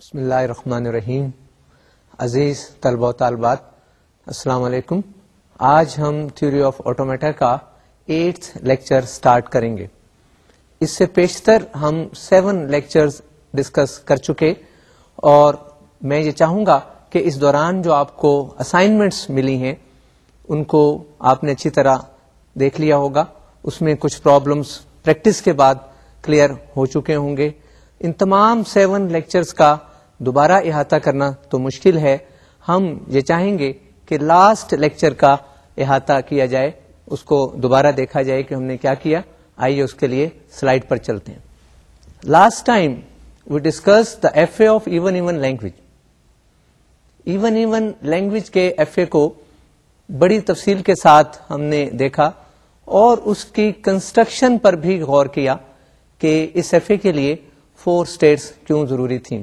بسم اللہ الرحمن الرحیم. عزیز طلبہ و طالبات، السلام علیکم. آج ہم تھیوری آف آٹومیٹا کا ایٹھ لیکچر سٹارٹ کریں گے۔ اس سے پیشتر ہم سیون لیکچرز ڈسکس کر چکے اور میں یہ چاہوں گا کہ اس دوران جو آپ کو اسائنمنٹس ملی ہیں، ان کو آپ نے اچھی طرح دیکھ لیا ہوگا۔ اس میں کچھ پرابلمس پریکٹس کے بعد کلیئر ہو چکے ہوں گے۔ ان تمام سیون لیکچرز کا دوبارہ احاطہ کرنا تو مشکل ہے۔ ہم یہ چاہیں گے کہ لاسٹ لیکچر کا احاطہ کیا جائے، اس کو دوبارہ دیکھا جائے کہ ہم نے کیا کیا۔ آئیے اس کے لیے سلائڈ پر چلتے ہیں۔ Last time we discuss the F A of even even language even even language کے ایف اے کو بڑی تفصیل کے ساتھ ہم نے دیکھا اور اس کی کنسٹرکشن پر بھی غور کیا کہ اس ایف اے کے لیے فور اسٹیٹس کیوں ضروری تھیں۔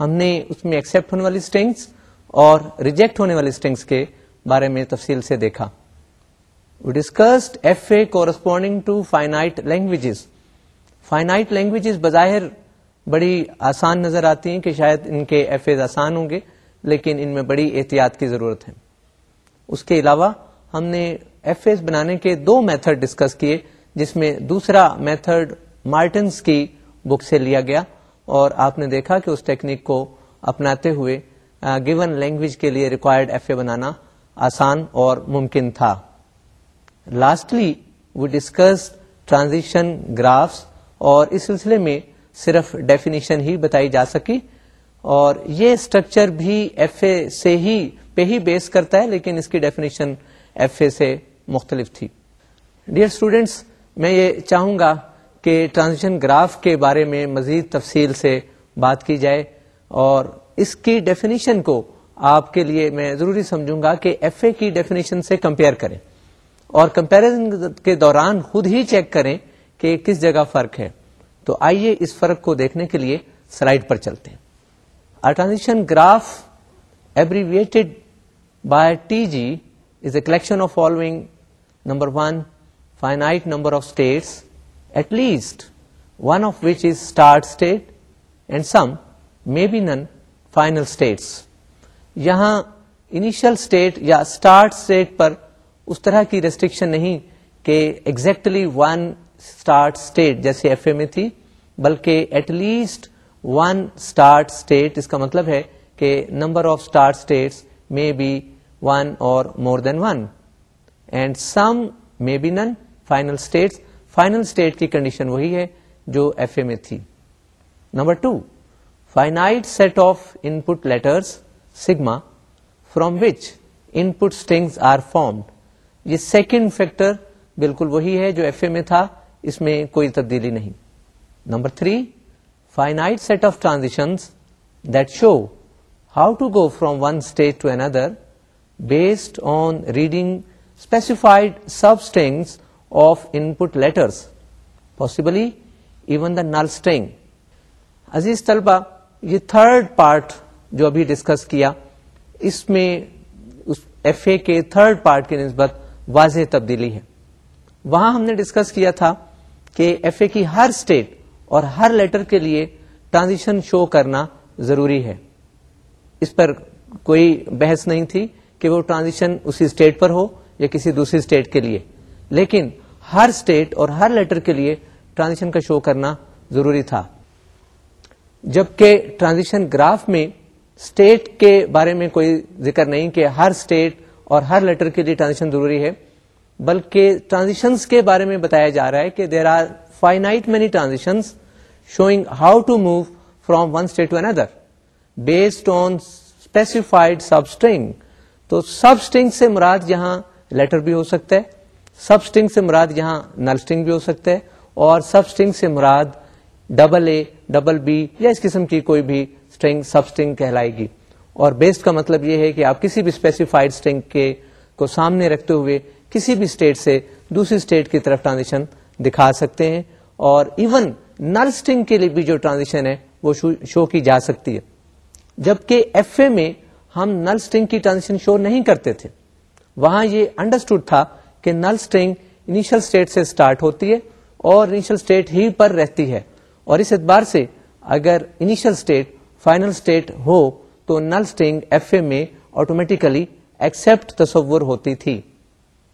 ہم نے اس میں ایکسپٹ ہونے والی اسٹنگس اور ریجیکٹ ہونے والی اسٹنگس کے بارے میں تفصیل سے دیکھا۔ We discussed F A corresponding to finite languages finite languages بظاہر بڑی آسان نظر آتی ہیں کہ شاید ان کے ایف اے آسان ہوں گے، لیکن ان میں بڑی احتیاط کی ضرورت ہے۔ اس کے علاوہ ہم نے ایف اے بنانے کے دو میتھڈ ڈسکس کیے، جس میں دوسرا میتھڈ مارٹنس کی بک سے لیا گیا۔ اور آپ نے دیکھا کہ اس ٹیکنیک کو اپناتے ہوئے گیون لینگویج کے لیے ریکوائرڈ ایف اے بنانا آسان اور ممکن تھا۔ Lastly we discuss transition graphs اور اس سلسلے میں صرف ڈیفینیشن ہی بتائی جا سکی اور یہ اسٹرکچر بھی ایف اے سے ہی پہ ہی بیس کرتا ہے، لیکن اس کی ڈیفینیشن ایف اے سے مختلف تھی۔ ڈیئر اسٹوڈینٹس میں یہ چاہوں گا کہ ٹرانزیشن گراف کے بارے میں مزید تفصیل سے بات کی جائے اور اس کی ڈیفینیشن کو آپ کے لیے میں ضروری سمجھوں گا کہ ایف اے کی ڈیفینیشن سے کمپیئر کریں اور کمپیرزن کے دوران خود ہی چیک کریں کہ کس جگہ فرق ہے۔ تو آئیے اس فرق کو دیکھنے کے لیے سلائڈ پر چلتے ہیں۔ Transition graph abbreviated by T G is a collection of following number one finite number of states at least one of which is start state and some may be none final states یہاں initial state یا start state پر اس طرح کی restriction نہیں کہ exactly one start state جیسے F A میں تھی، بلکہ at least one start state اس کا مطلب ہے کہ number of start states may be one اور more than one and some may be none final states final state کی کنڈیشن وہی ہے جو ایف اے میں تھی۔ Number two, finite set of input letters sigma from which input strings are formed. یہ second factor بالکل وہی ہے جو ایف اے میں تھا، اس میں کوئی تبدیلی نہیں۔ Number three, finite set of transition that show how to go from one state to another based on reading specified substrings of input letters possibly even the null string عزیز طلبہ یہ third part جو ابھی discuss کیا اس میں F A کے third part کی نسبت واضح تبدیلی ہے وہاں ہم نے ڈسکس کیا تھا کہ ایف اے کی ہر اسٹیٹ اور ہر لیٹر کے لیے ٹرانزیشن شو کرنا ضروری ہے اس پر کوئی بحث نہیں تھی کہ وہ ٹرانزیشن اسی اسٹیٹ پر ہو یا کسی دوسری اسٹیٹ کے لیے لیکن ہر اسٹیٹ اور ہر لیٹر کے لیے ٹرانزیشن کا شو کرنا ضروری تھا۔ جبکہ ٹرانزیشن گراف میں اسٹیٹ کے بارے میں کوئی ذکر نہیں کہ ہر اسٹیٹ اور ہر لیٹر کے لیے ٹرانزیشن ضروری ہے، بلکہ ٹرانزیکشن کے بارے میں بتایا جا رہا ہے کہ there are finite many transaction showing how to move from one state to another based on specified sub string تو سب اسٹنگ سے مراد یہاں لیٹر بھی ہو سکتا ہے سب اسٹنگ سے مراد یہاں نل اسٹنگ بھی ہو سکتا ہے اور سب اسٹنگ سے مراد ڈبل اے، ڈبل بی یا اس قسم کی کوئی بھی اسٹرنگ سب اسٹنگ کہلائے گی۔ اور بیسڈ کا مطلب یہ ہے کہ آپ کسی بھی اسپیسیفائڈ اسٹنگ کے کو سامنے رکھتے ہوئے کسی بھی اسٹیٹ سے دوسری اسٹیٹ کی طرف ٹرانزیشن دکھا سکتے ہیں اور ایون نل اسٹنگ کے لیے بھی جو ٹرانزیشن ہے وہ شو کی جا سکتی ہے۔ جبکہ ایف اے میں ہم نل اسٹنگ کی ٹرانزیشن شو نہیں کرتے تھے۔ وہاں یہ انڈرسٹوڈ تھا کہ نل اسٹنگ انیشل اسٹیٹ سے اسٹارٹ ہوتی ہے اور انیشل اسٹیٹ ہی پر رہتی ہے۔ اور اس اعتبار سے اگر انیشل اسٹیٹ فائنل اسٹیٹ ہو تو نل اسٹنگ ایف اے میں آٹومیٹیکلی ایکسپٹ تصور ہوتی تھی۔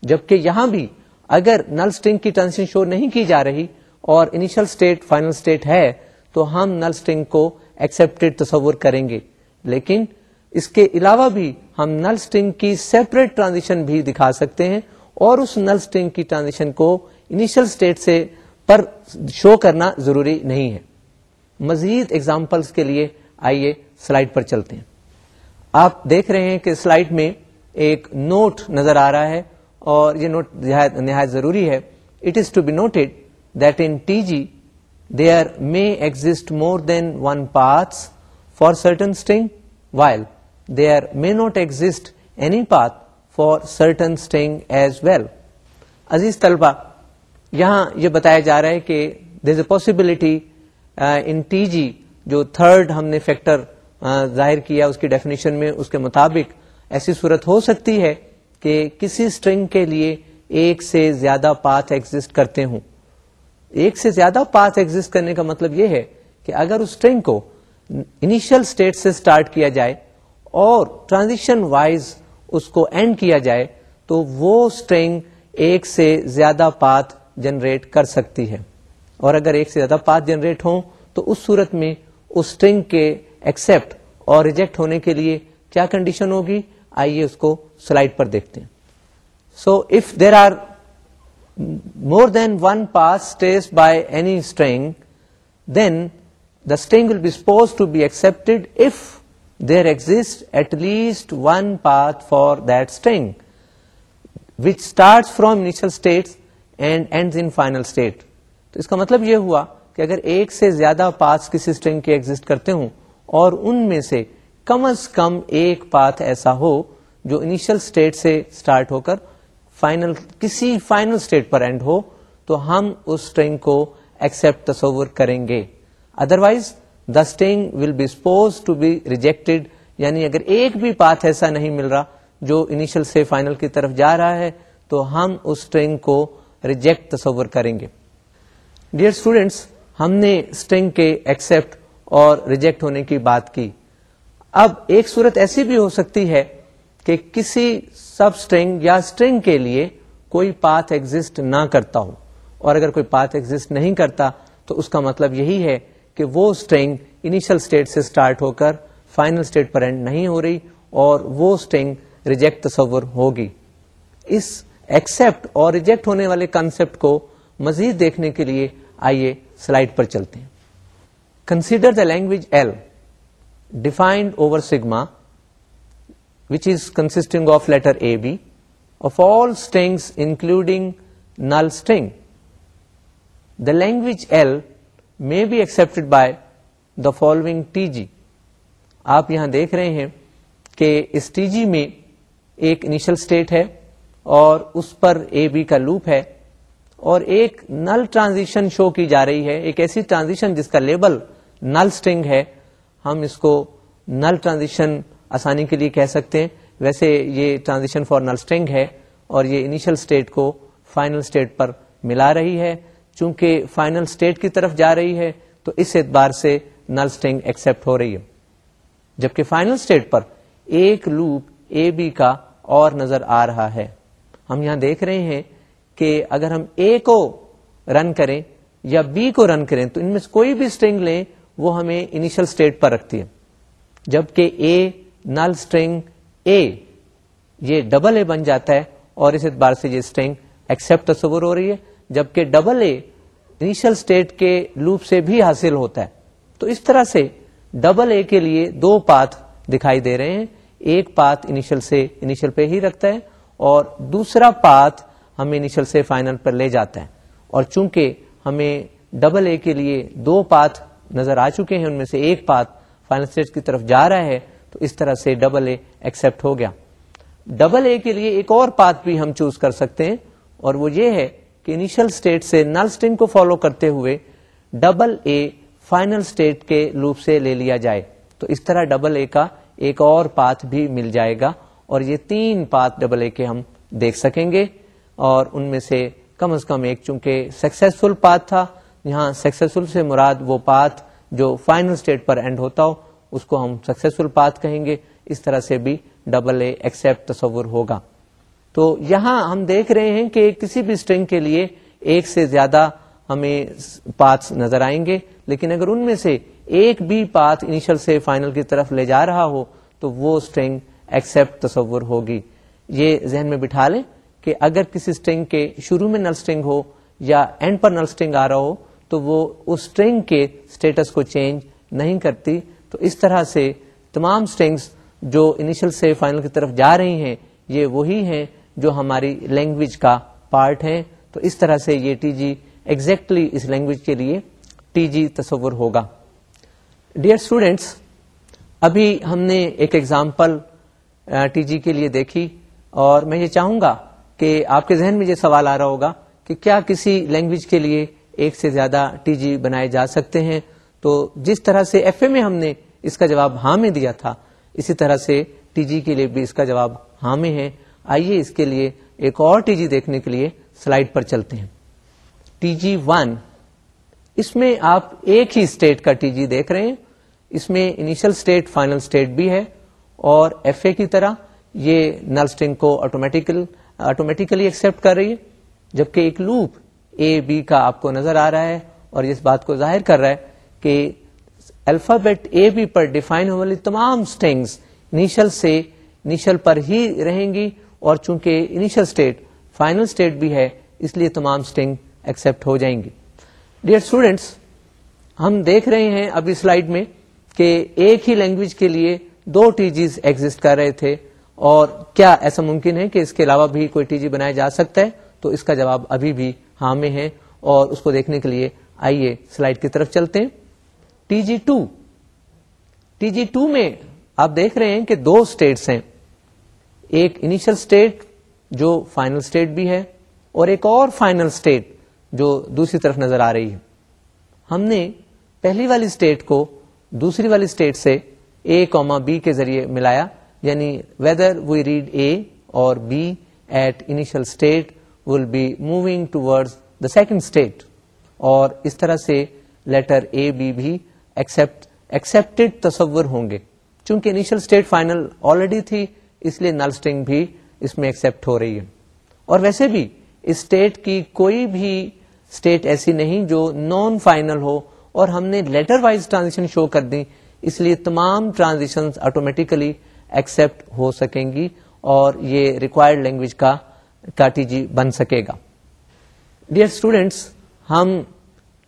جبکہ یہاں بھی اگر نل اسٹنگ کی ٹرانزیشن شو نہیں کی جا رہی اور انیشل اسٹیٹ فائنل اسٹیٹ ہے تو ہم نل اسٹنگ کو ایکسپٹیڈ تصور کریں گے۔ لیکن اس کے علاوہ بھی ہم نل اسٹنگ کی سیپریٹ ٹرانزیشن بھی دکھا سکتے ہیں۔ اور اس نل اسٹنگ کی ٹرانزیشن کو انیشل اسٹیٹ سے پر شو کرنا ضروری نہیں ہے۔ مزید ایگزامپلس کے لیے آئیے سلائڈ پر چلتے ہیں۔ آپ دیکھ رہے ہیں کہ سلائڈ میں ایک نوٹ نظر آ رہا ہے اور یہ نوٹ نہایت ضروری ہے۔ It is to be noted that in T G there may exist more than one paths for certain string while there may not exist any path for certain string as well عزیز طلبہ یہاں یہ بتایا جا رہا ہے کہ دیر a possibility in T جی جو third ہم نے فیکٹر uh, ظاہر کیا اس کی ڈیفینیشن میں، اس کے مطابق، ایسی صورت ہو سکتی ہے کہ کسی اسٹرنگ کے لیے ایک سے زیادہ پاتھ ایگزٹ کرتے ہوں۔ ایک سے زیادہ پاتھ ایگزٹ کرنے کا مطلب یہ ہے کہ اگر اس اسٹرنگ کو انیشل اسٹیٹ سے اسٹارٹ کیا جائے اور ٹرانزیشن وائز اس کو اینڈ کیا جائے تو وہ اسٹرنگ ایک سے زیادہ پاتھ جنریٹ کر سکتی ہے۔ اور اگر ایک سے زیادہ پاتھ جنریٹ ہوں تو اس صورت میں اس اسٹرنگ کے ایکسپٹ اور ریجیکٹ ہونے کے لیے کیا کنڈیشن ہوگی؟ آئیے اس کو سلائڈ پر دیکھتے ہیں۔ So if there are more than one pass states by any string then the string will be suppose to be accepted if there exist at least one path for that string which start from initial state and end in final state تو اس کا مطلب یہ ہوا کہ اگر ایک سے زیادہ پاتھ کسی اسٹرنگ کے ایگزٹ کرتے ہوں اور ان میں سے کم از کم ایک پاتھ ایسا ہو جو انیشل اسٹیٹ سے اسٹارٹ ہو کر فائنل کسی فائنل اسٹیٹ پر اینڈ ہو، تو ہم اس اسٹرنگ کو ایکسپٹ تصور کریں گے. Otherwise the string will be suppose to be rejected یعنی اگر ایک بھی پاتھ ایسا نہیں مل رہا جو انیشل سے فائنل کی طرف جا رہا ہے، تو ہم اس اسٹرنگ کو ریجیکٹ تصور کریں گے۔ ڈیئر اسٹوڈینٹس ہم نے اسٹرنگ کے ایکسپٹ اور ریجیکٹ ہونے کی بات کی۔ اب ایک صورت ایسی بھی ہو سکتی ہے کہ کسی سب اسٹرنگ یا اسٹرنگ کے لیے کوئی پاتھ ایگزٹ نہ کرتا ہو۔ اور اگر کوئی پاتھ ایگزٹ نہیں کرتا، تو اس کا مطلب یہی ہے کہ وہ اسٹرنگ انیشل اسٹیٹ سے اسٹارٹ ہو کر فائنل اسٹیٹ پر اینڈ نہیں ہو رہی اور وہ اسٹرنگ ریجیکٹ تصور ہوگی۔ اس ایکسپٹ اور ریجیکٹ ہونے والے کنسپٹ کو مزید دیکھنے کے لیے آئیے سلائڈ پر چلتے ہیں۔ Consider the language L defined over sigma which is consisting of letter A B of all strings including null string the language L may be accepted by the following T G آپ یہاں دیکھ رہے ہیں کہ اس T G میں ایک initial state ہے اور اس پر اے بی کا لوپ ہے اور ایک نل ٹرانزیشن شو کی جا رہی ہے۔ ایک ایسی ٹرانزیشن جس کا لیبل نل اسٹنگ ہے۔ ہم اس کو نل ٹرانزیشن آسانی کے لیے کہہ سکتے ہیں۔ ویسے یہ ٹرانزیشن فار نل اسٹنگ ہے اور یہ انیشل اسٹیٹ کو فائنل اسٹیٹ پر ملا رہی ہے۔ چونکہ فائنل اسٹیٹ کی طرف جا رہی ہے، تو اس اعتبار سے نل اسٹنگ ایکسپٹ ہو رہی ہے۔ جبکہ فائنل اسٹیٹ پر ایک لوپ اے بی کا اور نظر آ رہا ہے۔ ہم یہاں دیکھ رہے ہیں کہ اگر ہم اے کو رن کریں یا بی کو رن کریں، تو ان میں سے کوئی بھی اسٹرنگ لیں، وہ ہمیں انیشل اسٹیٹ پر رکھتی ہے جبکہ اے نل اسٹرنگ اے، یہ ڈبل اے بن جاتا ہے اور اس اعتبار سے یہ اسٹرنگ ایکسپٹ تصور ہو رہی ہے۔ جبکہ ڈبل اے انیشل اسٹیٹ کے لوپ سے بھی حاصل ہوتا ہے۔ تو اس طرح سے ڈبل اے کے لیے دو پاتھ دکھائی دے رہے ہیں۔ ایک پاتھ انیشل سے انیشل پہ ہی رکھتا ہے اور دوسرا پاتھ ہمیں انیشل سے فائنل پر لے جاتا ہے۔ اور چونکہ ہمیں ڈبل اے کے لیے دو پاتھ نظر آ چکے ہیں، ان میں سے ایک پاتھ فائنل اسٹیج کی طرف جا رہا ہے، تو اس طرح سے ڈبل اے ایکسپٹ ہو گیا۔ ڈبل اے کے لیے ایک اور پاتھ بھی ہم چوز کر سکتے ہیں اور وہ یہ ہے کہ انیشل اسٹیٹ سے نل اسٹنگ کو فالو کرتے ہوئے ڈبل اے فائنل اسٹیٹ کے لوپ سے لے لیا جائے۔ تو اس طرح ڈبل اے کا ایک اور پاتھ بھی مل جائے گا اور یہ تین پاتھ ڈبل اے کے ہم دیکھ سکیں گے۔ اور ان میں سے کم از کم ایک چونکہ سکسیسفل پاتھ تھا، یہاں سکسیسفل سے مراد وہ پاتھ جو فائنل اسٹیٹ پر اینڈ ہوتا ہو، اس کو ہم سکسیسفل پاتھ کہیں گے۔ اس طرح سے بھی ڈبل اے ایکسپٹ تصور ہوگا۔ تو یہاں ہم دیکھ رہے ہیں کہ کسی بھی اسٹرنگ کے لیے ایک سے زیادہ ہمیں پاتھ نظر آئیں گے، لیکن اگر ان میں سے ایک بھی پاتھ انیشل سے فائنل کی طرف لے جا رہا ہو، تو وہ اسٹرنگ ایکسپٹ تصور ہوگی۔ یہ ذہن میں بٹھا لیں کہ اگر کسی اسٹرنگ کے شروع میں نل اسٹرنگ ہو یا اینڈ پر نل اسٹرنگ آ رہا ہو، تو وہ اس اسٹرنگ کے اسٹیٹس کو چینج نہیں کرتی۔ تو اس طرح سے تمام اسٹرنگس جو انیشل سے فائنل کی طرف جا رہی ہیں، یہ وہی ہیں جو ہماری لینگویج کا پارٹ ہیں، تو اس طرح سے یہ ٹی جی ایگزیکٹلی اس لینگویج کے لیے ٹی جی تصور ہوگا۔ ڈیئر اسٹوڈینٹس ابھی ہم نے ایک ایگزامپل ٹی جی کے لیے دیکھی، اور میں یہ چاہوں گا کہ آپ کے ذہن میں یہ سوال آ رہا ہوگا کہ کیا کسی لینگویج کے لیے ایک سے زیادہ ٹی جی بنائے جا سکتے ہیں؟ تو جس طرح سے ایف اے میں ہم نے اس کا جواب ہاں میں دیا تھا، اسی طرح سے ٹی جی کے لیے بھی اس کا جواب ہاں میں ہے۔ آئیے اس کے لیے ایک اور ٹی جی دیکھنے کے لیے سلائڈ پر چلتے ہیں۔ ٹی جی ون، اس میں آپ ایک ہی اسٹیٹ کا ٹی جی دیکھ رہے ہیں۔ اس میں انیشل اسٹیٹ، فائنل اسٹیٹ بھی ہے اور ایف اے کی طرح یہ نل اسٹنگ کو آٹومیٹیکل آٹومیٹیکلی ایکسپٹ کر رہی ہے، جبکہ ایک لوپ اے بی کا آپ کو نظر آ رہا ہے اور اس بات کو ظاہر کر رہا ہے کہ الفابیٹ اے بی پر ڈیفائن ہونے والی تمام اسٹینگس انیشل سے انیشل پر ہی رہیں گی۔ اور چونکہ انیشل اسٹیٹ فائنل اسٹیٹ بھی ہے، اس لیے تمام اسٹنگ ایکسپٹ ہو جائیں گی۔ ڈیئر اسٹوڈینٹس ہم دیکھ رہے ہیں ابھی سلائڈ میں کہ ایک ہی لینگویج کے لیے دو ٹی جیز ایگزٹ کر رہے تھے اور کیا ایسا ممکن ہے کہ اس کے علاوہ بھی کوئی ٹی جی بنایا جا سکتا ہے؟ تو اس کا جواب ابھی بھی ہاں میں ہے اور اس کو دیکھنے کے لیے آئیے سلائڈ کی طرف چلتے ہیں۔ T G two T G two میں آپ دیکھ رہے ہیں کہ دو اسٹیٹس ہیں۔ ایک انیشل اسٹیٹ جو فائنل اسٹیٹ بھی ہے اور ایک اور فائنل اسٹیٹ جو دوسری طرف نظر آ رہی ہے۔ ہم نے پہلی والی اسٹیٹ کو دوسری والی اسٹیٹ سے اے کوما بی کے ذریعے ملایا یعنی ویدر وی ریڈ اے اور b at initial state will be moving to the second state اور اس طرح سے لیٹر اے بی بھی ایکسپٹیڈ تصور ہوں گے۔ چونکہ انیشل اسٹیٹ فائنل آلریڈی تھی اس لیے نل اسٹنگ بھی اس میں ایکسپٹ ہو رہی ہے۔ اور ویسے بھی اسٹیٹ کی کوئی بھی اسٹیٹ ایسی نہیں جو نان فائنل ہو اور ہم نے لیٹر وائز ٹرانزیکشن شو کر دی، اس لیے تمام ٹرانزیکشن آٹومیٹیکلی ایکسپٹ ہو سکیں گی اور یہ ریکوائرڈ لینگویج کا ٹی جی بن سکے گا۔ ڈیئر اسٹوڈینٹس ہم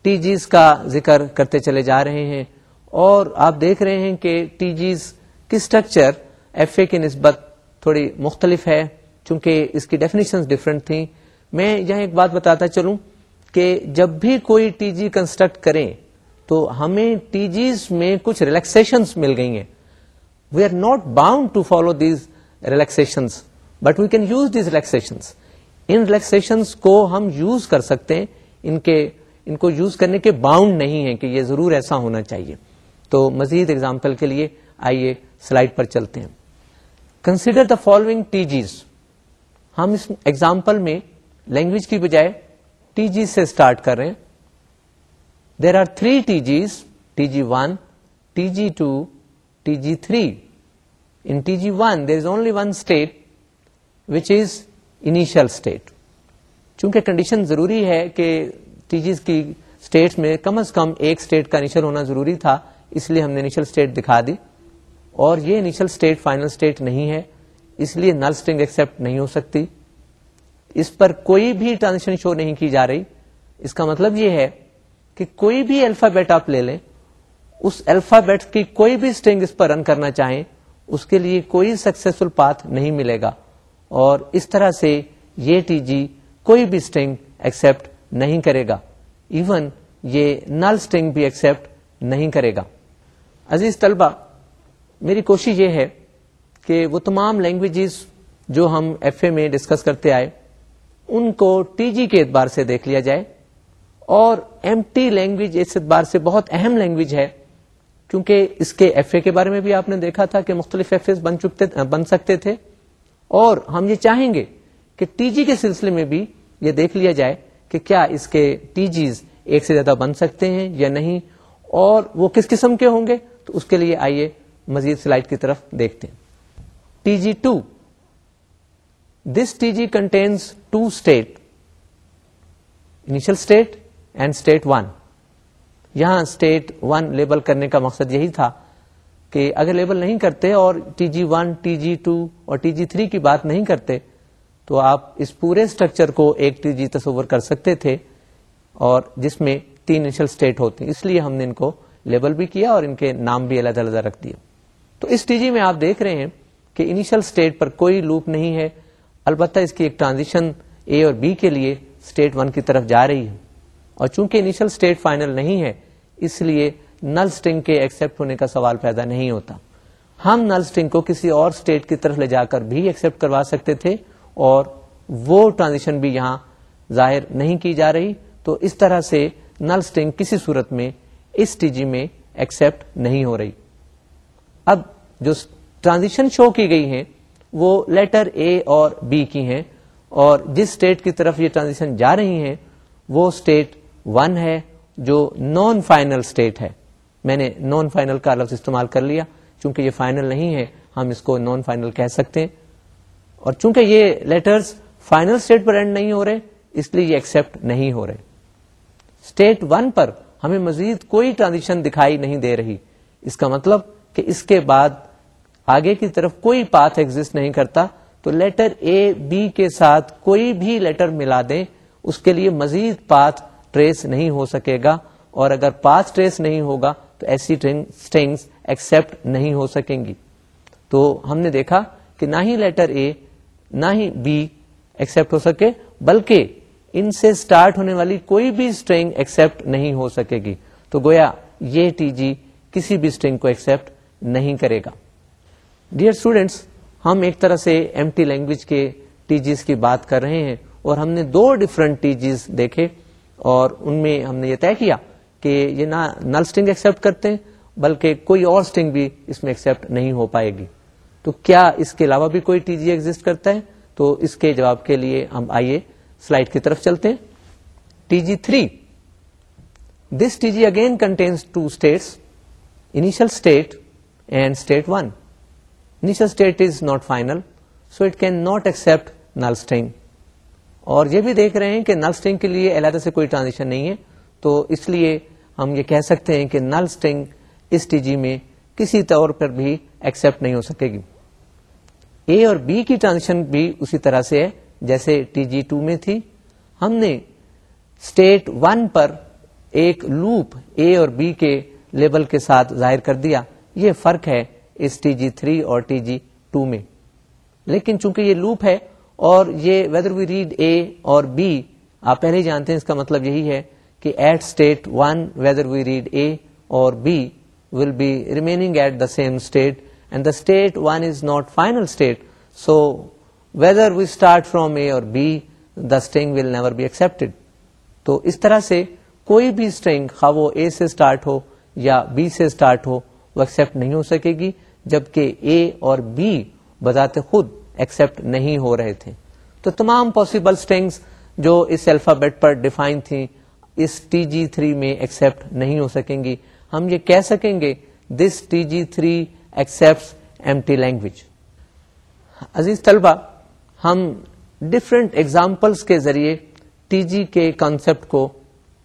ٹی جیز کا ذکر کرتے چلے جا رہے ہیں اور آپ دیکھ رہے ہیں کہ ٹی جیز کی اسٹرکچر ایف اے کی نسبت تھوڑی مختلف ہے، چونکہ اس کی ڈیفینیشن ڈفرینٹ تھیں۔ میں یہاں ایک بات بتاتا چلوں کہ جب بھی کوئی ٹی جی کنسٹرکٹ کریں تو ہمیں ٹی جیز میں کچھ ریلیکسن مل گئی ہیں۔ We are not bound to follow these relaxation but we can use these relaxation in relaxation کو ہم یوز کر سکتے ہیں۔ ان کے، ان کو یوز کرنے کے باؤنڈ نہیں ہے کہ یہ ضرور ایسا ہونا چاہیے۔ تو مزید اگزامپل کے لیے آئیے سلائڈ پر چلتے ہیں۔ Consider the following T Gs ہم اس ایگزامپل میں لینگویج کی بجائے ٹی جی سے اسٹارٹ کر رہے ہیں. There are three T Gs T G one T G two T G three in T G one there is only one state which is initial state چونکہ condition ضروری ہے کہ T Gs کی state میں کم از کم ایک state کا initial ہونا ضروری تھا، اس لیے ہم نے انیشل اسٹیٹ دکھا دی۔ اور یہ انیشل اسٹیٹ فائنل اسٹیٹ نہیں ہے، اس لیے نل اسٹنگ ایکسپٹ نہیں ہو سکتی۔ اس پر کوئی بھی ٹرانزیکشن شو نہیں کی جا رہی۔ اس کا مطلب یہ ہے کہ کوئی بھی الفابیٹ آپ لے لیں، اس الفابیٹ کی کوئی بھی اسٹرنگ اس پر رن کرنا چاہیں، اس کے لیے کوئی سکسیسفل پاتھ نہیں ملے گا۔ اور اس طرح سے یہ ٹی جی کوئی بھی اسٹرنگ ایکسپٹ نہیں کرے گا۔ ایون یہ نل اسٹرنگ بھی ایکسپٹ نہیں کرے گا۔ عزیز طلبہ میری کوشش یہ ہے کہ وہ تمام لینگویجز جو ہم ایف اے میں ڈسکس کرتے آئے، ان کو ٹی جی کے اعتبار سے دیکھ لیا جائے۔ اور ایم ٹی لینگویج اس اعتبار سے بہت اہم لینگویج ہے، کیونکہ اس کے ایف اے کے بارے میں بھی آپ نے دیکھا تھا کہ مختلف ایف اے بن چکتے، بن سکتے تھے۔ اور ہم یہ چاہیں گے کہ ٹی جی کے سلسلے میں بھی یہ دیکھ لیا جائے کہ کیا اس کے ٹی جیز ایک سے زیادہ بن سکتے ہیں یا نہیں۔ اور وہ کس قسم کے ہوں گے؟ تو اس کے لیے آئیے مزید سلائڈ کی طرف دیکھتے ہیں۔ T G two this T G contains two state initial state and state one یہاں اسٹیٹ ون لیبل کرنے کا مقصد یہی تھا کہ اگر لیبل نہیں کرتے اور T G one T G two اور ٹی جی تھری کی بات نہیں کرتے، تو آپ اس پورے اسٹرکچر کو ایک ٹی جی تصور کر سکتے تھے اور جس میں تین انیشل اسٹیٹ ہوتے اس لیے ہم نے ان کو لیبل بھی کیا اور ان کے نام بھی علیحدہ علیحدہ رکھ دیا تو اس ٹی جی میں آپ دیکھ رہے ہیں کہ انیشل اسٹیٹ پر کوئی لوپ نہیں ہے۔ البتہ اس کی ایک ٹرانزیشن اے اور بی کے لیے اسٹیٹ ون کی طرف جا رہی ہے۔ اور چونکہ انیشل اسٹیٹ فائنل نہیں ہے، اس لیے نل اسٹنگ کے ایکسپٹ ہونے کا سوال پیدا نہیں ہوتا۔ ہم نل اسٹنگ کو کسی اور اسٹیٹ کی طرف لے جا کر بھی ایکسپٹ کروا سکتے تھے اور وہ ٹرانزیشن بھی یہاں ظاہر نہیں کی جا رہی۔ تو اس طرح سے نل اسٹنگ کسی صورت میں اس ٹی جی میں ایکسپٹ نہیں ہو رہی۔ اب جو ٹرانزیشن شو کی گئی ہیں، وہ لیٹر اے اور بی کی ہیں اور جس اسٹیٹ کی طرف یہ ٹرانزیشن جا رہی ہیں، وہ اسٹیٹ ون ہے جو نان فائنل اسٹیٹ ہے۔ میں نے نان فائنل کا لفظ استعمال کر لیا، چونکہ یہ فائنل نہیں ہے، ہم اس کو نان فائنل کہہ سکتے ہیں۔ اور چونکہ یہ لیٹرز فائنل اسٹیٹ پر اینڈ نہیں ہو رہے، اس لیے یہ ایکسپٹ نہیں ہو رہے۔ اسٹیٹ ون پر ہمیں مزید کوئی ٹرانزیشن دکھائی نہیں دے رہی۔ اس کا مطلب کہ اس کے بعد آگے کی طرف کوئی پاتھ ایگزٹ نہیں کرتا، تو لیٹر اے بی کے ساتھ کوئی بھی لیٹر ملا دیں، اس کے لیے مزید پاتھ ٹریس نہیں ہو سکے گا۔ اور اگر پاتھ ٹریس نہیں ہوگا، تو ایسی اسٹنگس ایکسپٹ نہیں ہو سکیں گی۔ تو ہم نے دیکھا کہ نہ ہی لیٹر اے نہ ہی بی ایکسپٹ ہو سکے، بلکہ ان سے اسٹارٹ ہونے والی کوئی بھی اسٹرنگ ایکسپٹ نہیں ہو سکے گی۔ تو گویا یہ ٹی جی کسی بھی اسٹرنگ کو ایکسپٹ نہیں کرے گا۔ ڈیئر اسٹوڈینٹس ہم ایک طرح سے ایم ٹی لینگویج کے ٹی جیز کی بات کر رہے ہیں اور ہم نے دو ڈفرنٹ ٹی جیز دیکھے اور ان میں ہم نے یہ طے کیا کہ یہ نہ نل اسٹنگ ایکسپٹ کرتے ہیں بلکہ کوئی اور اسٹنگ بھی اس میں ایکسپٹ نہیں ہو پائے گی۔ تو کیا اس کے علاوہ بھی کوئی ٹی جی ایگزٹ کرتا ہے؟ تو اس کے جواب کے لیے ہم آئیے سلائڈ کی طرف چلتے ہیں۔ T G three this T G again contains two states initial state and state one initial state is not final so it can not accept null string اور یہ بھی دیکھ رہے ہیں کہ نل اسٹنگ کے لیے علیحدہ سے کوئی ٹرانزیکشن نہیں ہے، تو اس لیے ہم یہ کہہ سکتے ہیں کہ نل اسٹنگ اس ٹی جی میں کسی طور پر بھی ایکسپٹ نہیں ہو سکے گی۔ اے اور بی کی ٹرانزیکشن بھی اسی طرح سے ہے، جیسے ٹی جی ٹو میں تھی۔ ہم نے اسٹیٹ ون پر ایک لوپ اے اور بی کے لیبل کے ساتھ ظاہر کر دیا۔ یہ فرق ہے اس ٹی جی تھری اور ٹی جی ٹو میں۔ لیکن چونکہ یہ لوپ ہے اور یہ ویدر وی ریڈ اے اور بی آپ پہلے ہی جانتے ہیں اس کا مطلب یہی ہے کہ at state one whether we read A or B will be remaining at the same state and the state one is not final state so whether we start from A or B the string will never be accepted تو اس طرح سے کوئی بھی string خواہ وہ اے سے start ہو یا بی سے اسٹارٹ ہو وہ ایکسپٹ نہیں ہو سکے گی، جبکہ اے اور بی بذات خود ایکسپٹ نہیں ہو رہے تھے۔ تو تمام پاسبل اسٹنگس جو اس الفابیٹ پر ڈیفائن تھی اس ٹی جی تھری میں ایکسپٹ نہیں ہو سکیں گی۔ ہم یہ کہہ سکیں گے this T G three accept empty language عزیز طلبہ، ہم ڈفرینٹ ایگزامپلس کے ذریعے ٹی جی کے کانسیپٹ کو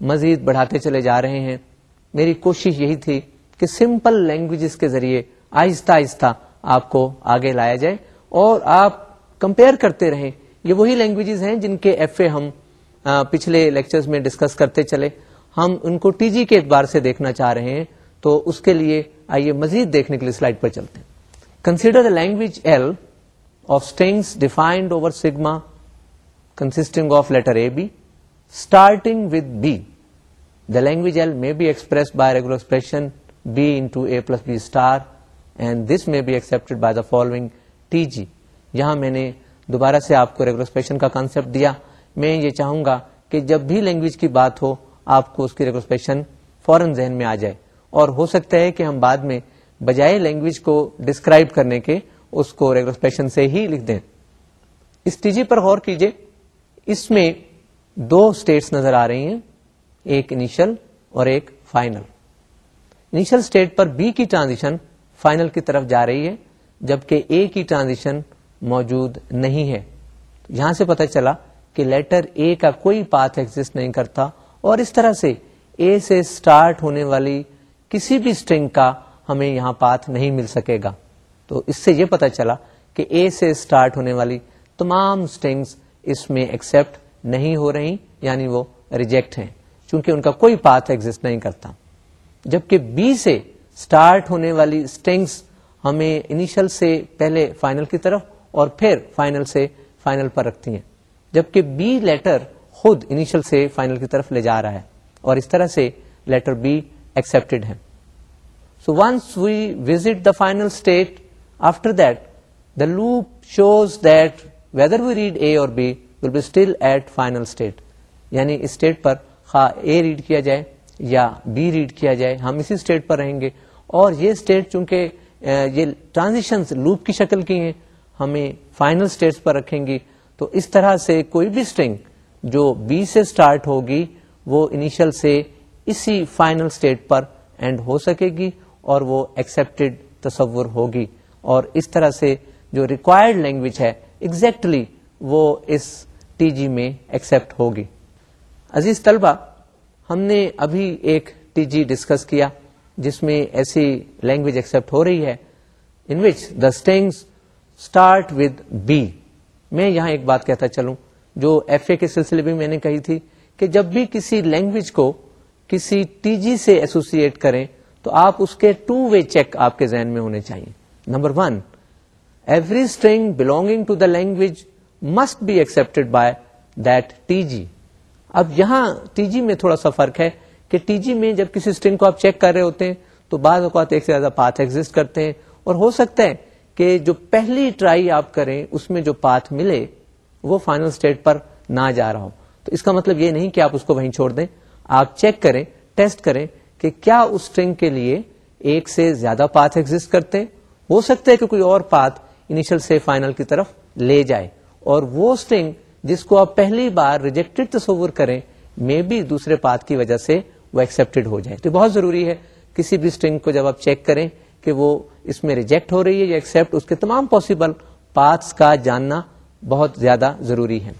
مزید بڑھاتے چلے جا رہے ہیں۔ میری کوشش یہی تھی کہ سمپل لینگویجز کے ذریعے آہستہ آہستہ آپ کو آگے لایا جائے اور آپ کمپیئر کرتے رہیں۔ یہ وہی لینگویجز ہیں جن کے ایف اے ہم پچھلے لیکچرز میں ڈسکس کرتے چلے۔ ہم ان کو ٹی جی کے اعتبار سے دیکھنا چاہ رہے ہیں، تو اس کے لیے آئیے مزید دیکھنے کے لیے سلائڈ پر چلتے ہیں۔ Consider the language L of strings defined over sigma consisting of letter A B starting with B the language L may be express by regular expression B into A plus B star and this may be accept by the following T G یہاں میں نے دوبارہ سے آپ کو regular expression کا concept دیا۔ میں یہ چاہوں گا کہ جب بھی لینگویج کی بات ہو، آپ کو اس کی ریگولسپیشن فوراً ذہن میں آ جائے۔ اور ہو سکتا ہے کہ ہم بعد میں بجائے لینگویج کو ڈسکرائب کرنے کے اس کو ریگولسپیشن سے ہی لکھ دیں۔ اس ٹی جی پر غور کیجیے۔ اس میں دو اسٹیٹس نظر آ رہی ہیں، ایک انیشل اور ایک فائنل انیشل اسٹیٹ پر بی کی ٹرانزیشن فائنل کی طرف جا رہی ہے، جبکہ اے کی ٹرانزیشن موجود نہیں ہے۔ یہاں سے پتہ چلا کہ لیٹر اے کا کوئی پاتھ ایگزٹ نہیں کرتا اور اس طرح سے اے سے اسٹارٹ ہونے والی کسی بھی اسٹرنگ کا ہمیں یہاں پاتھ نہیں مل سکے گا۔ تو اس سے یہ پتا چلا کہ اے سے اسٹارٹ ہونے والی تمام اسٹرنگس اس میں ایکسپٹ نہیں ہو رہی یعنی وہ ریجیکٹ ہیں، چونکہ ان کا کوئی پاتھ ایگزٹ نہیں کرتا۔ جبکہ بی سے اسٹارٹ ہونے والی اسٹرنگس ہمیں انیشل سے پہلے فائنل کی طرف اور پھر فائنل سے فائنل پر رکھتی ہیں۔ جبکہ بی لیٹر خود انیشل سے فائنل کی طرف لے جا رہا ہے اور اس طرح سے لیٹر بی ایکسپٹیڈ ہے so once we visit the final state after that the loop shows that whether we read A or B will be still at final state یعنی اسٹیٹ پر خواہ اے ریڈ کیا جائے یا be red کیا جائے، ہم اسی اسٹیٹ پر رہیں گے۔ اور یہ اسٹیٹ چونکہ یہ ٹرانزیشن لوپ کی شکل کی ہیں، ہمیں فائنل اسٹیٹ پر رکھیں گی۔ تو اس طرح سے کوئی بھی اسٹرنگ جو بی سے اسٹارٹ ہوگی، وہ انیشل سے اسی فائنل اسٹیٹ پر اینڈ ہو سکے گی اور وہ ایکسپٹیڈ تصور ہوگی۔ اور اس طرح سے جو ریکوائرڈ لینگویج ہے ایگزیکٹلی exactly وہ اس ٹی جی میں ایکسپٹ ہوگی۔ عزیز طلبہ ہم نے ابھی ایک ٹی جی ڈسکس کیا، جس میں ایسی لینگویج ایکسپٹ ہو رہی ہے in which the strings start with B میں یہاں ایک بات کہتا چلوں، جو ایف اے کے سلسلے میں میں نے کہی تھی کہ جب بھی کسی لینگویج کو کسی ٹی جی سے ایسوسیٹ کریں، تو آپ اس کے ٹو وے چیک آپ کے ذہن میں ہونے چاہیے۔ Number one every string belonging to the language must be accepted by that T G اب یہاں ٹی جی میں تھوڑا سا فرق ہے کہ ٹی جی میں جب کسی اسٹرنگ کو آپ چیک کر رہے ہوتے ہیں تو بعض اوقات ایک سے زیادہ پاتھ ایگزٹ کرتے ہیں اور ہو سکتا ہے کہ جو پہلی ٹرائی آپ کریں اس میں جو پاتھ ملے وہ فائنل اسٹیٹ پر نہ جا رہا ہو۔ تو اس کا مطلب یہ نہیں کہ آپ اس کو وہیں چھوڑ دیں۔ آپ چیک کریں، ٹیسٹ کریں کہ کیا اس اسٹرنگ کے لیے ایک سے زیادہ پاتھ ایگزٹ کرتے ہیں۔ ہو سکتا ہے کہ کوئی اور پاتھ انیشل سے فائنل کی طرف لے جائے اور وہ اسٹرنگ جس کو آپ پہلی بار ریجیکٹڈ تصور کریں میں بھی دوسرے پاتھ کی وجہ سے وہ ایکسپٹیڈ ہو جائے۔ تو بہت ضروری ہے۔ کسی بھی اسٹرنگ کو جب آپ چیک کریں کہ وہ اس میں ریجیکٹ ہو رہی ہے یا ایکسپٹ اس کے تمام پاسبل پارٹس کا جاننا بہت زیادہ ضروری ہے۔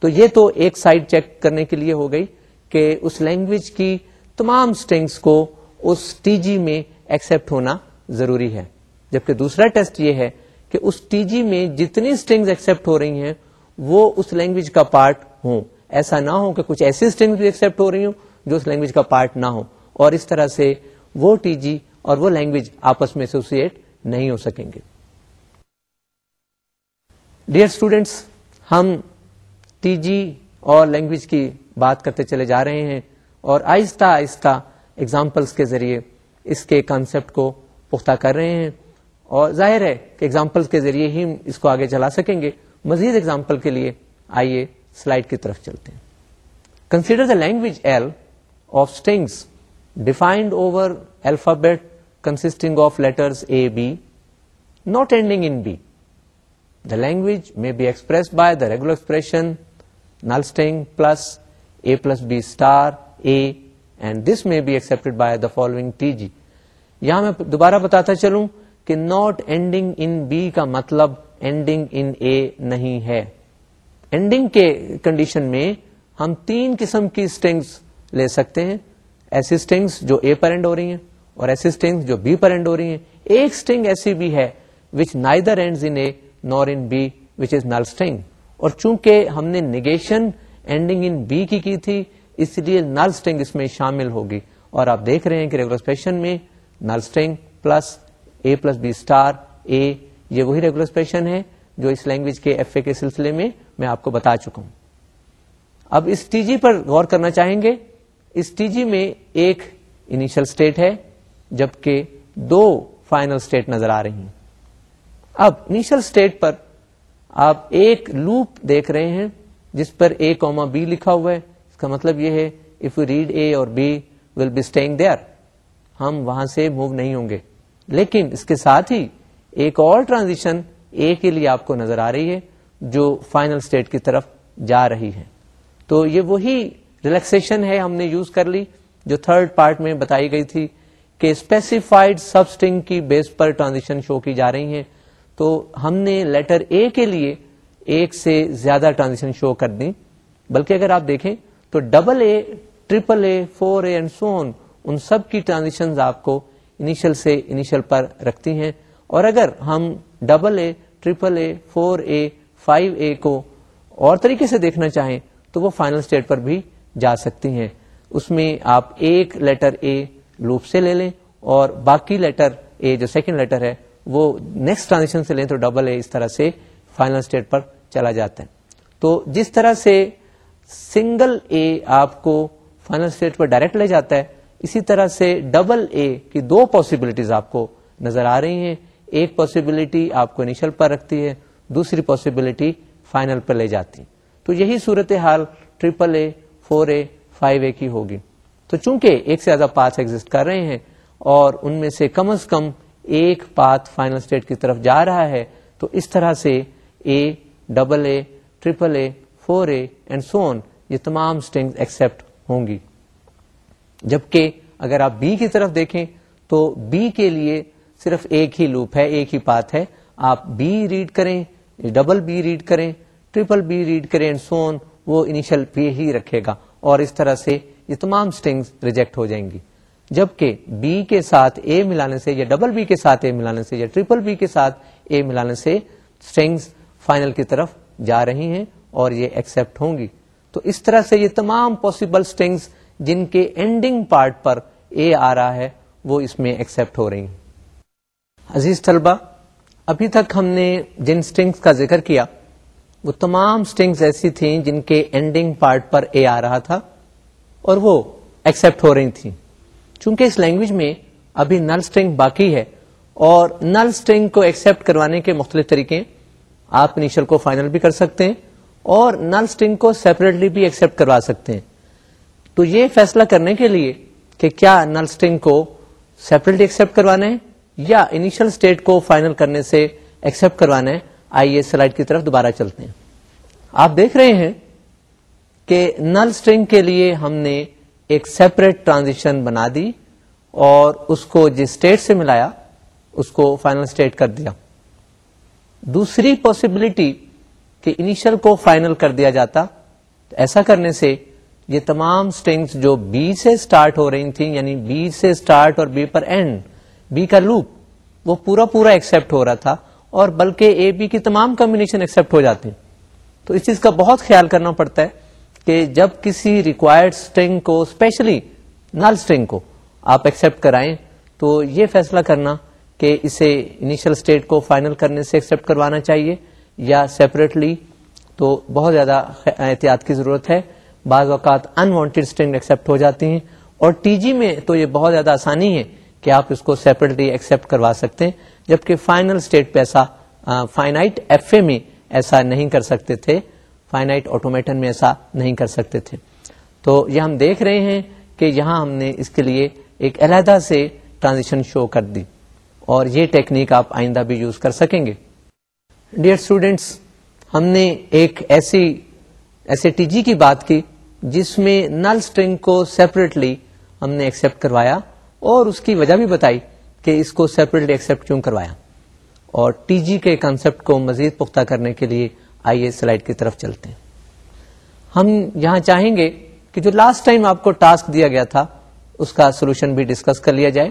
تو یہ تو ایک سائڈ چیک کرنے کے لیے ہو گئی کہ اس لینگویج کی تمام اسٹرنگس کو اس ٹی جی میں ایکسپٹ ہونا ضروری ہے۔ جبکہ دوسرا ٹیسٹ یہ ہے کہ اس ٹی جی میں جتنی اسٹرنگز ایکسپٹ ہو رہی ہیں وہ اس لینگویج کا پارٹ ہوں۔ ایسا نہ ہو کہ کچھ ایسی اسٹرنگ بھی ایکسپٹ ہو رہی ہوں جو اس لینگویج کا پارٹ نہ ہو اور اس طرح سے وہ ٹی جی اور وہ لینگویج آپس میں ایسوسیٹ نہیں ہو سکیں گے۔ ڈیئر اسٹوڈینٹس ہم ٹی جی اور لینگویج کی بات کرتے چلے جا رہے ہیں اور آہستہ آہستہ ایگزامپلس کے ذریعے اس کے کانسیپٹ کو پختہ کر رہے ہیں۔ اور ظاہر ہے کہ ایگزامپل کے ذریعے ہی اس کو آگے چلا سکیں گے۔ مزید ایگزامپل کے لیے آئیے سلائڈ کی طرف چلتے ہیں۔ Consider the language L of strings defined over alphabet consisting of letters A B not ending in B the language may be express by the regular expression null string plus A plus B star A and this may be accept by the following T G یہاں میں دوبارہ بتاتا چلوں کہ not ending in be کا مطلب ending in اے نہیں ہے۔ اینڈنگ کے کنڈیشن میں ہم تین قسم کی اسٹنگس لے سکتے ہیں۔ ایسی اسٹنگس جو اے پر اینڈ ہو رہی ہیں اور ایسی اسٹنگس جو بی پر اینڈ ہو رہی ہیں۔ ایک اسٹنگ ایسی بھی ہے which neither ends in a nor in b which is null string اور چونکہ ہم نے نیگیشن اینڈنگ ان بی کی کی تھی، اس لیے نل اسٹنگ اس میں شامل ہوگی۔ اور آپ دیکھ رہے ہیں کہ ریگولر میں null string plus A plus B star A یہ وہی ریگولر ہے جو اس لینگویج کے ایف اے کے سلسلے میں میں آپ کو بتا چکا ہوں۔ اب اس ٹی جی پر غور کرنا چاہیں گے، اس ٹی جی میں ایک انیشل اسٹیٹ ہے، جبکہ دو فائنل اسٹیٹ نظر آ رہی ہیں۔ اب انیشل اسٹیٹ پر آپ ایک لوپ دیکھ رہے ہیں، جس پر اے کوما بی لکھا ہوا ہے۔ اس کا مطلب یہ ہے if you read A or B will be staying there ہم وہاں سے موو نہیں ہوں گے۔ لیکن اس کے ساتھ ہی ایک اور ٹرانزیشن اے کے لیے آپ کو نظر آ رہی ہے جو فائنل اسٹیٹ کی طرف جا رہی ہے۔ تو یہ وہی ریلیکسن ہے ہم نے یوز کر لی جو تھرڈ پارٹ میں بتائی گئی تھی کہ اسپیسیفائڈ سب اسٹنگ کی بیس پر ٹرانزیکشن شو کی جا رہی ہیں۔ تو ہم نے لیٹر اے کے لیے ایک سے زیادہ ٹرانزیکشن شو کر دی۔ بلکہ اگر آپ دیکھیں تو double A, triple A, four A, and so on ان سب کی ٹرانزیکشن آپ کو انیشل سے انیشل پر رکھتی ہیں۔ اور اگر ہم double A triple A four A five A کو اور طریقے سے دیکھنا چاہیں تو وہ فائنل اسٹیٹ پر بھی جا سکتی ہیں۔ اس میں آپ ایک لیٹر اے لوپ سے لے لیں اور باقی لیٹر اے جو سیکنڈ لیٹر ہے وہ نیکسٹ ٹرانزیکشن سے لیں تو ڈبل اے اس طرح سے فائنل اسٹیٹ پر چلا جاتا ہے۔ تو جس طرح سے سنگل اے آپ کو فائنل اسٹیٹ پر ڈائریکٹ لے جاتا ہے، اسی طرح سے ڈبل اے کی دو پاسبلٹیز آپ کو نظر آ رہی ہیں۔ ایک پاسبلٹی آپ کو انیشل پر رکھتی ہے، دوسری پاسبلٹی فائنل پر لے جاتی۔ تو یہی صورت حال triple A four A five A کی ہوگی۔ تو چونکہ ایک سے زیادہ پاتھ ایگزٹ کر رہے ہیں اور ان میں سے کم از کم ایک پاتھ فائنل اسٹیٹ کی طرف جا رہا ہے، تو اس طرح سے A double A triple A four A and so on یہ تمام اسٹنگ ایکسپٹ ہوں گی۔ جبکہ اگر آپ بی کی طرف دیکھیں، تو بی کے لیے صرف ایک ہی لوپ ہے، ایک ہی پاتھ ہے۔ آپ بی ریڈ کریں ڈبل بی ریڈ کریں ٹریپل بی ریڈ کریں سون وہ انیشل پی ہی رکھے گا۔ اور اس طرح سے یہ تمام اسٹنگس ریجیکٹ ہو جائیں گی۔ جبکہ بی کے ساتھ اے ملانے سے یا ڈبل بی کے ساتھ اے ملانے سے یا ٹریپل بی کے ساتھ اے ملانے سے اسٹنگس فائنل کی طرف جا رہی ہیں اور یہ ایکسپٹ ہوں گی۔ تو اس طرح سے یہ تمام پاسبل اسٹنگس جن کے اینڈنگ پارٹ پر اے آ رہا ہے، وہ اس میں ایکسپٹ ہو رہی ہیں۔ عزیز طلبہ، ابھی تک ہم نے جن اسٹنگس کا ذکر کیا، وہ تمام اسٹنگس ایسی تھیں جن کے اینڈنگ پارٹ پر اے آ رہا تھا اور وہ ایکسپٹ ہو رہی تھیں۔ چونکہ اس لینگویج میں ابھی نل اسٹنگ باقی ہے اور نل اسٹنگ کو ایکسپٹ کروانے کے مختلف طریقے آپ انیشل کو فائنل بھی کر سکتے ہیں اور نل اسٹنگ کو سیپریٹلی بھی ایکسپٹ کروا سکتے ہیں۔ تو یہ فیصلہ کرنے کے لیے کہ کیا نل اسٹنگ کو سیپریٹلی ایکسپٹ کروانا ہے یا انیشل اسٹیٹ کو فائنل کرنے سے ایکسپٹ کروانا ہے۔ آئیے سلائڈ کی طرف دوبارہ چلتے ہیں۔ آپ دیکھ رہے ہیں کہ نل اسٹرنگ کے لیے ہم نے ایک سیپریٹ ٹرانزیشن بنا دی اور اس کو جس اسٹیٹ سے ملایا، اس کو فائنل اسٹیٹ کر دیا۔ دوسری پاسبلٹی کہ انیشل کو فائنل کر دیا جاتا، ایسا کرنے سے یہ تمام اسٹنگس جو بی سے اسٹارٹ ہو رہی تھیں یعنی بی سے اسٹارٹ اور بی پر اینڈ بی کا لوپ، وہ پورا پورا ایکسپٹ ہو رہا تھا، اور بلکہ اے بی کی تمام کمبینیشن ایکسپٹ ہو جاتے ہیں۔ تو اس چیز کا بہت خیال کرنا پڑتا ہے کہ جب کسی ریکوائرڈ اسٹنگ کو اسپیشلی نل اسٹنگ کو آپ ایکسپٹ کرائیں، تو یہ فیصلہ کرنا کہ اسے انیشل اسٹیٹ کو فائنل کرنے سے ایکسپٹ کروانا چاہیے یا سیپریٹلی تو بہت زیادہ احتیاط کی ضرورت ہے۔ بعض اوقات انوانٹیڈ اسٹنگ ایکسپٹ ہو جاتی ہیں، اور ٹی جی میں تو یہ بہت زیادہ آسانی ہے۔ کہ آپ اس کو سیپریٹلی ایکسپٹ کروا سکتے ہیں، جبکہ فائنل اسٹیٹ پہ ایسا فائنائٹ ایف اے میں ایسا نہیں کر سکتے تھے فائنائٹ آٹومیٹن میں ایسا نہیں کر سکتے تھے۔ تو یہ ہم دیکھ رہے ہیں کہ یہاں ہم نے اس کے لیے ایک علیحدہ سے ٹرانزیشن شو کر دی، اور یہ ٹیکنیک آپ آئندہ بھی یوز کر سکیں گے۔ ڈیئر اسٹوڈینٹس ہم نے ایک ایسی، ایسے ٹی جی کی بات کی جس میں نل اسٹرنگ کو سیپریٹلی ہم نے ایکسپٹ کروایا۔ اور اس کی وجہ بھی بتائی کہ اس کو سیپریٹلی ایکسپٹ کیوں کروایا۔ اور ٹی جی کے کانسیپٹ کو مزید پختہ کرنے کے لیے آئیے سلائڈ کی طرف چلتے ہیں۔ ہم یہاں چاہیں گے کہ جو لاسٹ ٹائم آپ کو ٹاسک دیا گیا تھا، اس کا سولوشن بھی ڈسکس کر لیا جائے۔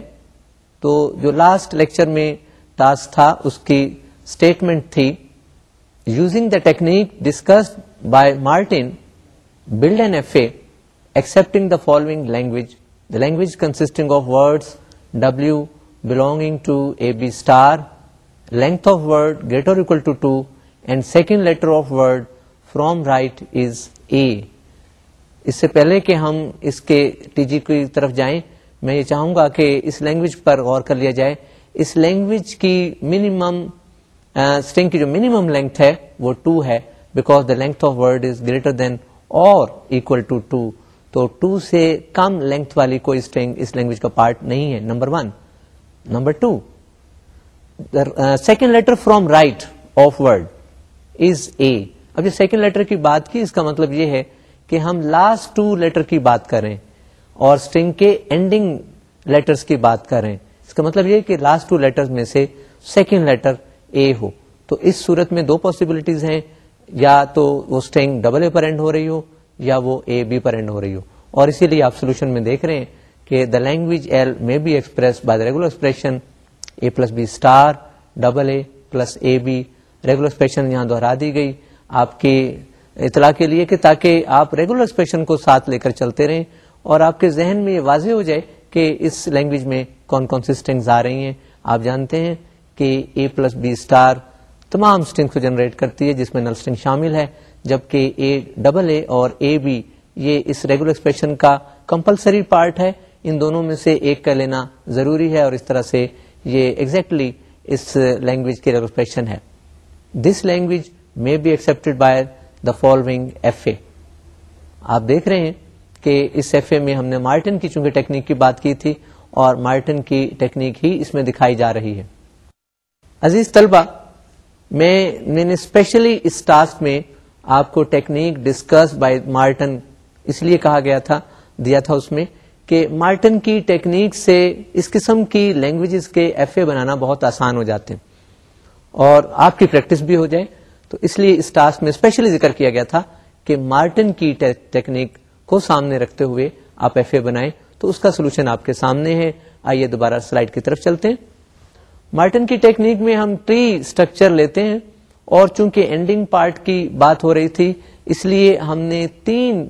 تو جو لاسٹ لیکچر میں ٹاسک تھا، اس کی اسٹیٹمنٹ تھی using the technique discussed by Martin build N F A accepting the following language the language consisting of words W belonging to A B star length of word greater equal to two and second letter of word from right is A اس سے پہلے کہ ہم اس کے T G کی طرف جائیں، میں یہ چاہوں گا کہ اس لینگویج پر غور کر لیا جائے۔ اس لینگویج کی منیمم اسٹنگ کی جو منیمم لینتھ ہے، وہ ٹو ہے because the length of word is greater than or equal to two تو ٹو سے کم لینتھ والی کوئی اسٹنگ اس لینگویج کا پارٹ نہیں ہے. Number one number two second letter from right of word is A اب یہ سیکنڈ لیٹر کی بات کی، اس کا مطلب یہ ہے کہ ہم لاسٹ ٹو لیٹر کی بات کریں اور اسٹنگ کے اینڈنگ لیٹرز کی بات کر رہے ہیں اس کا مطلب یہ کہ لاسٹ ٹو لیٹرز میں سے سیکنڈ لیٹر اے ہو۔ تو اس صورت میں دو پاسبلٹیز ہیں، یا تو وہ اسٹینگ ڈبل اے پر اینڈ ہو رہی ہو یا وہ اے بی پر اینڈ ہو رہی ہو۔ اور اسی لیے آپ سولوشن میں دیکھ رہے ہیں کہ the language L may be express by the regular expression A plus B star double A plus A B regular expression یہاں دوہرا دی گئی۔ آپ کی اطلاع کے لیے کہ تاکہ آپ ریگولر ایکسپریشن کو ساتھ لے کر چلتے رہیں اور آپ کے ذہن میں یہ واضح ہو جائے کہ اس لینگویج میں کون کون سی اسٹنگز آ رہی ہیں۔ آپ جانتے ہیں کہ اے پلس بی اسٹار تمام اسٹنگ کو جنریٹ کرتی ہے، جس میں نل اسٹنگ شامل ہے۔ جبکہ اے ڈبل اے اور اے بی یہ اس ریگولر ایکسپریشن کا کمپلسری پارٹ ہے۔ ان دونوں میں سے ایک کا لینا ضروری ہے اور اس طرح سے یہ ایگزیکٹلی exactly اس لینگویج کی ریگولر ایکسپریشن ہے۔ This language may be accepted by the following F A آپ دیکھ رہے ہیں کہ اس ایف اے میں ہم نے مارٹن کی چونکہ ٹیکنیک کی بات کی تھی اور مارٹن کی ٹیکنیک ہی اس میں دکھائی جا رہی ہے۔ عزیز طلبہ، میں نے اسپیشلی اس ٹاسک میں آپ کو ٹیکنیک ڈسکس بائی مارٹن اس لیے کہا گیا تھا، دیا تھا اس میں کہ مارٹن کی ٹیکنیک سے اس قسم کی لینگویجز کے ایف اے بنانا بہت آسان ہو جاتے ہیں اور آپ کی پریکٹس بھی ہو جائے۔ تو اس لیے اس ٹاسک میں اسپیشلی ذکر کیا گیا تھا کہ مارٹن کی ٹیکنیک کو سامنے رکھتے ہوئے آپ ایف اے بنائیں۔ تو اس کا سولوشن آپ کے سامنے ہے۔ آئیے دوبارہ سلائڈ کی طرف چلتے ہیں۔ مارٹن کی ٹیکنیک میں ہم ٹری اسٹرکچر لیتے ہیں۔ اور چونکہ اینڈنگ پارٹ کی بات ہو رہی تھی، اس لیے ہم نے تین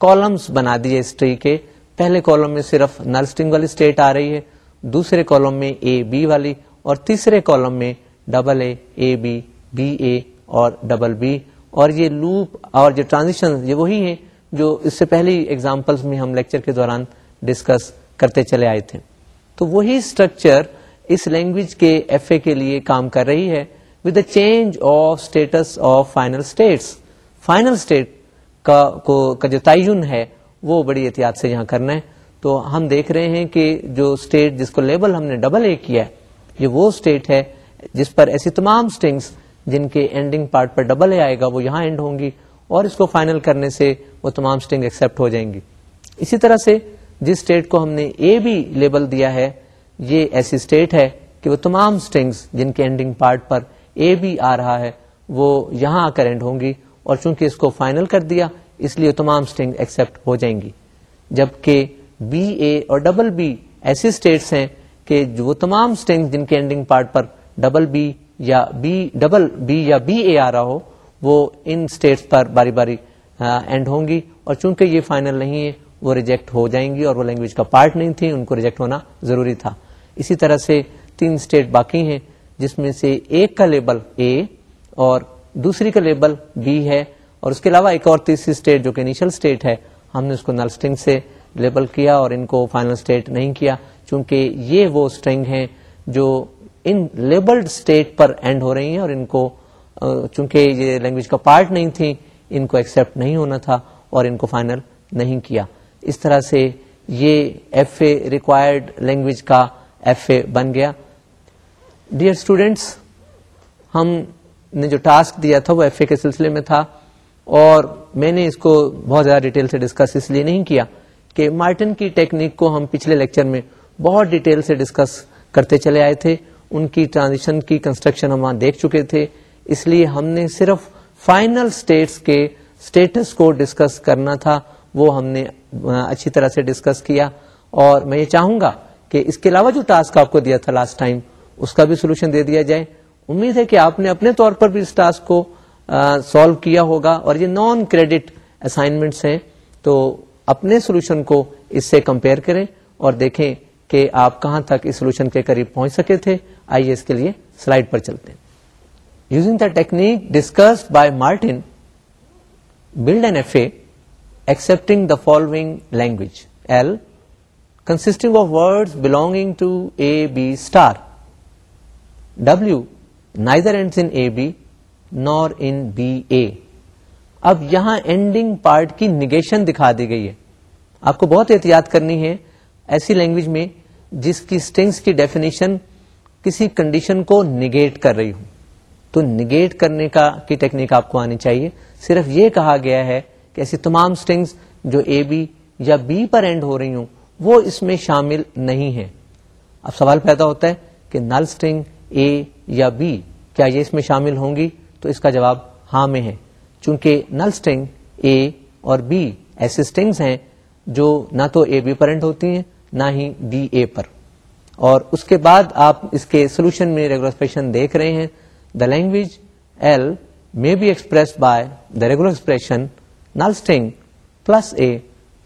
کالمس بنا دیے اس ٹری کے۔ پہلے کالم میں صرف نرسٹنگ والی اسٹیٹ آ رہی ہے، دوسرے کالم میں اے بی والی، اور تیسرے کالم میں double A A B B A اور ڈبل بی اور یہ لوپ اور جو ٹرانزیشن یہ وہی ہیں جو اس سے پہلی ایگزامپلس میں ہم لیکچر کے دوران ڈسکس کرتے چلے آئے تھے۔ تو وہی اسٹرکچر اس لینگویج کے ایف اے کے لیے کام کر رہی ہے۔ With the change of states of final states final state کا جو تعین ہے، وہ بڑی احتیاط سے یہاں کرنا ہے۔ تو ہم دیکھ رہے ہیں کہ جو اسٹیٹ جس کو لیبل ہم نے ڈبل اے کیا ہے، یہ وہ اسٹیٹ ہے جس پر ایسی تمام اسٹنگس جن کے اینڈنگ پارٹ پر ڈبل اے آئے گا، وہ یہاں اینڈ ہوں گی اور اس کو فائنل کرنے سے وہ تمام اسٹنگ ایکسپٹ ہو جائیں گی۔ اسی طرح سے جس اسٹیٹ کو ہم نے اے بھی لیبل دیا ہے، یہ ایسی اسٹیٹ ہے کہ وہ تمام اسٹنگس جن کے اینڈنگ پارٹ پر اے بھی آ رہا ہے، وہ یہاں آ کر اینڈ ہوں گی اور چونکہ اس کو فائنل کر دیا، اس لیے تمام اسٹنگ ایکسپٹ ہو جائیں گی۔ جبکہ بی اے اور ڈبل بی ایسی اسٹیٹس ہیں کہ وہ تمام اسٹنگ جن کے اینڈنگ پارٹ پر ڈبل بی یا بی ڈبل بی یا بی اے آ رہا ہو، وہ ان اسٹیٹس پر باری باری اینڈ ہوں گی اور چونکہ یہ فائنل نہیں ہے، وہ ریجیکٹ ہو جائیں گی اور وہ لینگویج کا پارٹ نہیں تھی، ان کو ریجیکٹ ہونا ضروری تھا۔ اسی طرح سے تین اسٹیٹ باقی ہیں جس میں سے ایک کا لیبل اے اور دوسری کا لیبل بی ہے اور اس کے علاوہ ایک اور تیسری اسٹیٹ جو کہ انیشل اسٹیٹ ہے، ہم نے اس کو نل اسٹنگ سے لیبل کیا اور ان کو فائنل اسٹیٹ نہیں کیا، چونکہ یہ وہ اسٹرنگ ہیں جو ان لیبلڈ اسٹیٹ پر اینڈ ہو رہی ہیں اور ان کو چونکہ یہ لینگویج کا پارٹ نہیں تھی، ان کو ایکسپٹ نہیں ہونا تھا اور ان کو فائنل نہیں کیا۔ اس طرح سے یہ ایف اے ریکوائرڈ لینگویج کا ایف اے بن گیا۔ ڈیئر اسٹوڈینٹس ہم نے جو ٹاسک دیا تھا وہ ایف اے کے سلسلے میں تھا اور میں نے اس کو بہت زیادہ ڈیٹیل سے ڈسکس اس لیے نہیں کیا کہ مارٹن کی ٹیکنیک کو ہم پچھلے لیکچر میں بہت ڈیٹیل سے ڈسکس کرتے چلے آئے تھے۔ ان کی ٹرانزیشن کی کنسٹرکشن ہم وہاں دیکھ چکے تھے۔ اس لیے ہم نے صرف فائنل اسٹیٹس کے اسٹیٹس کو ڈسکس کرنا تھا۔ وہ ہم نے اچھی طرح سے ڈسکس کیا۔ اور میں یہ چاہوں گا کہ اس کے علاوہ جو ٹاسک آپ کو دیا تھا لاسٹ ٹائم اس کا بھی سولوشن دے دیا جائے۔ امید ہے کہ آپ نے اپنے طور پر بھی اس ٹاسک کو سالو کیا ہوگا اور یہ نان کریڈٹ اسائنمنٹس ہیں۔ تو اپنے سولوشن کو اس سے کمپیئر کریں اور دیکھیں کہ آپ کہاں تک اس سولوشن کے قریب پہنچ سکے تھے۔ آئیے اس کے لیے سلائڈ پر چلتے ہیں۔ Using the technique discuss by Martin build N F A accepting the following language L consisting of word belonging to A B star W neither end in A B nor in B A اب یہاں ending part کی negation دکھا دی گئی ہے۔ آپ کو بہت احتیاط کرنی ہے ایسی لینگویج میں جس کی اسٹنگس کی ڈیفینیشن کسی کنڈیشن کو نگیٹ کر رہی ہوں تو نگیٹ کرنے کا کی ٹیکنیک آپ کو آنی چاہیے۔ صرف یہ کہا گیا ہے کہ ایسی تمام اسٹنگس جو اے بی یا بی پر اینڈ ہو رہی ہوں، وہ اس میں شامل نہیں ہے اب سوال پیدا ہوتا ہے کہ نل اسٹنگ اے یا بی کیا یہ اس میں شامل ہوں گی؟ تو اس کا جواب ہاں میں ہے۔ چونکہ نل اسٹنگ اے اور بی ایسے اسٹنگس ہیں جو نہ تو اے بی پرنٹ ہوتی ہیں، نہ ہی بی اے پر۔ اور اس کے بعد آپ اس کے سولوشن میں ریگولر ایکسپریشن دیکھ رہے ہیں۔ The language L may be express by the regular expression null string plus A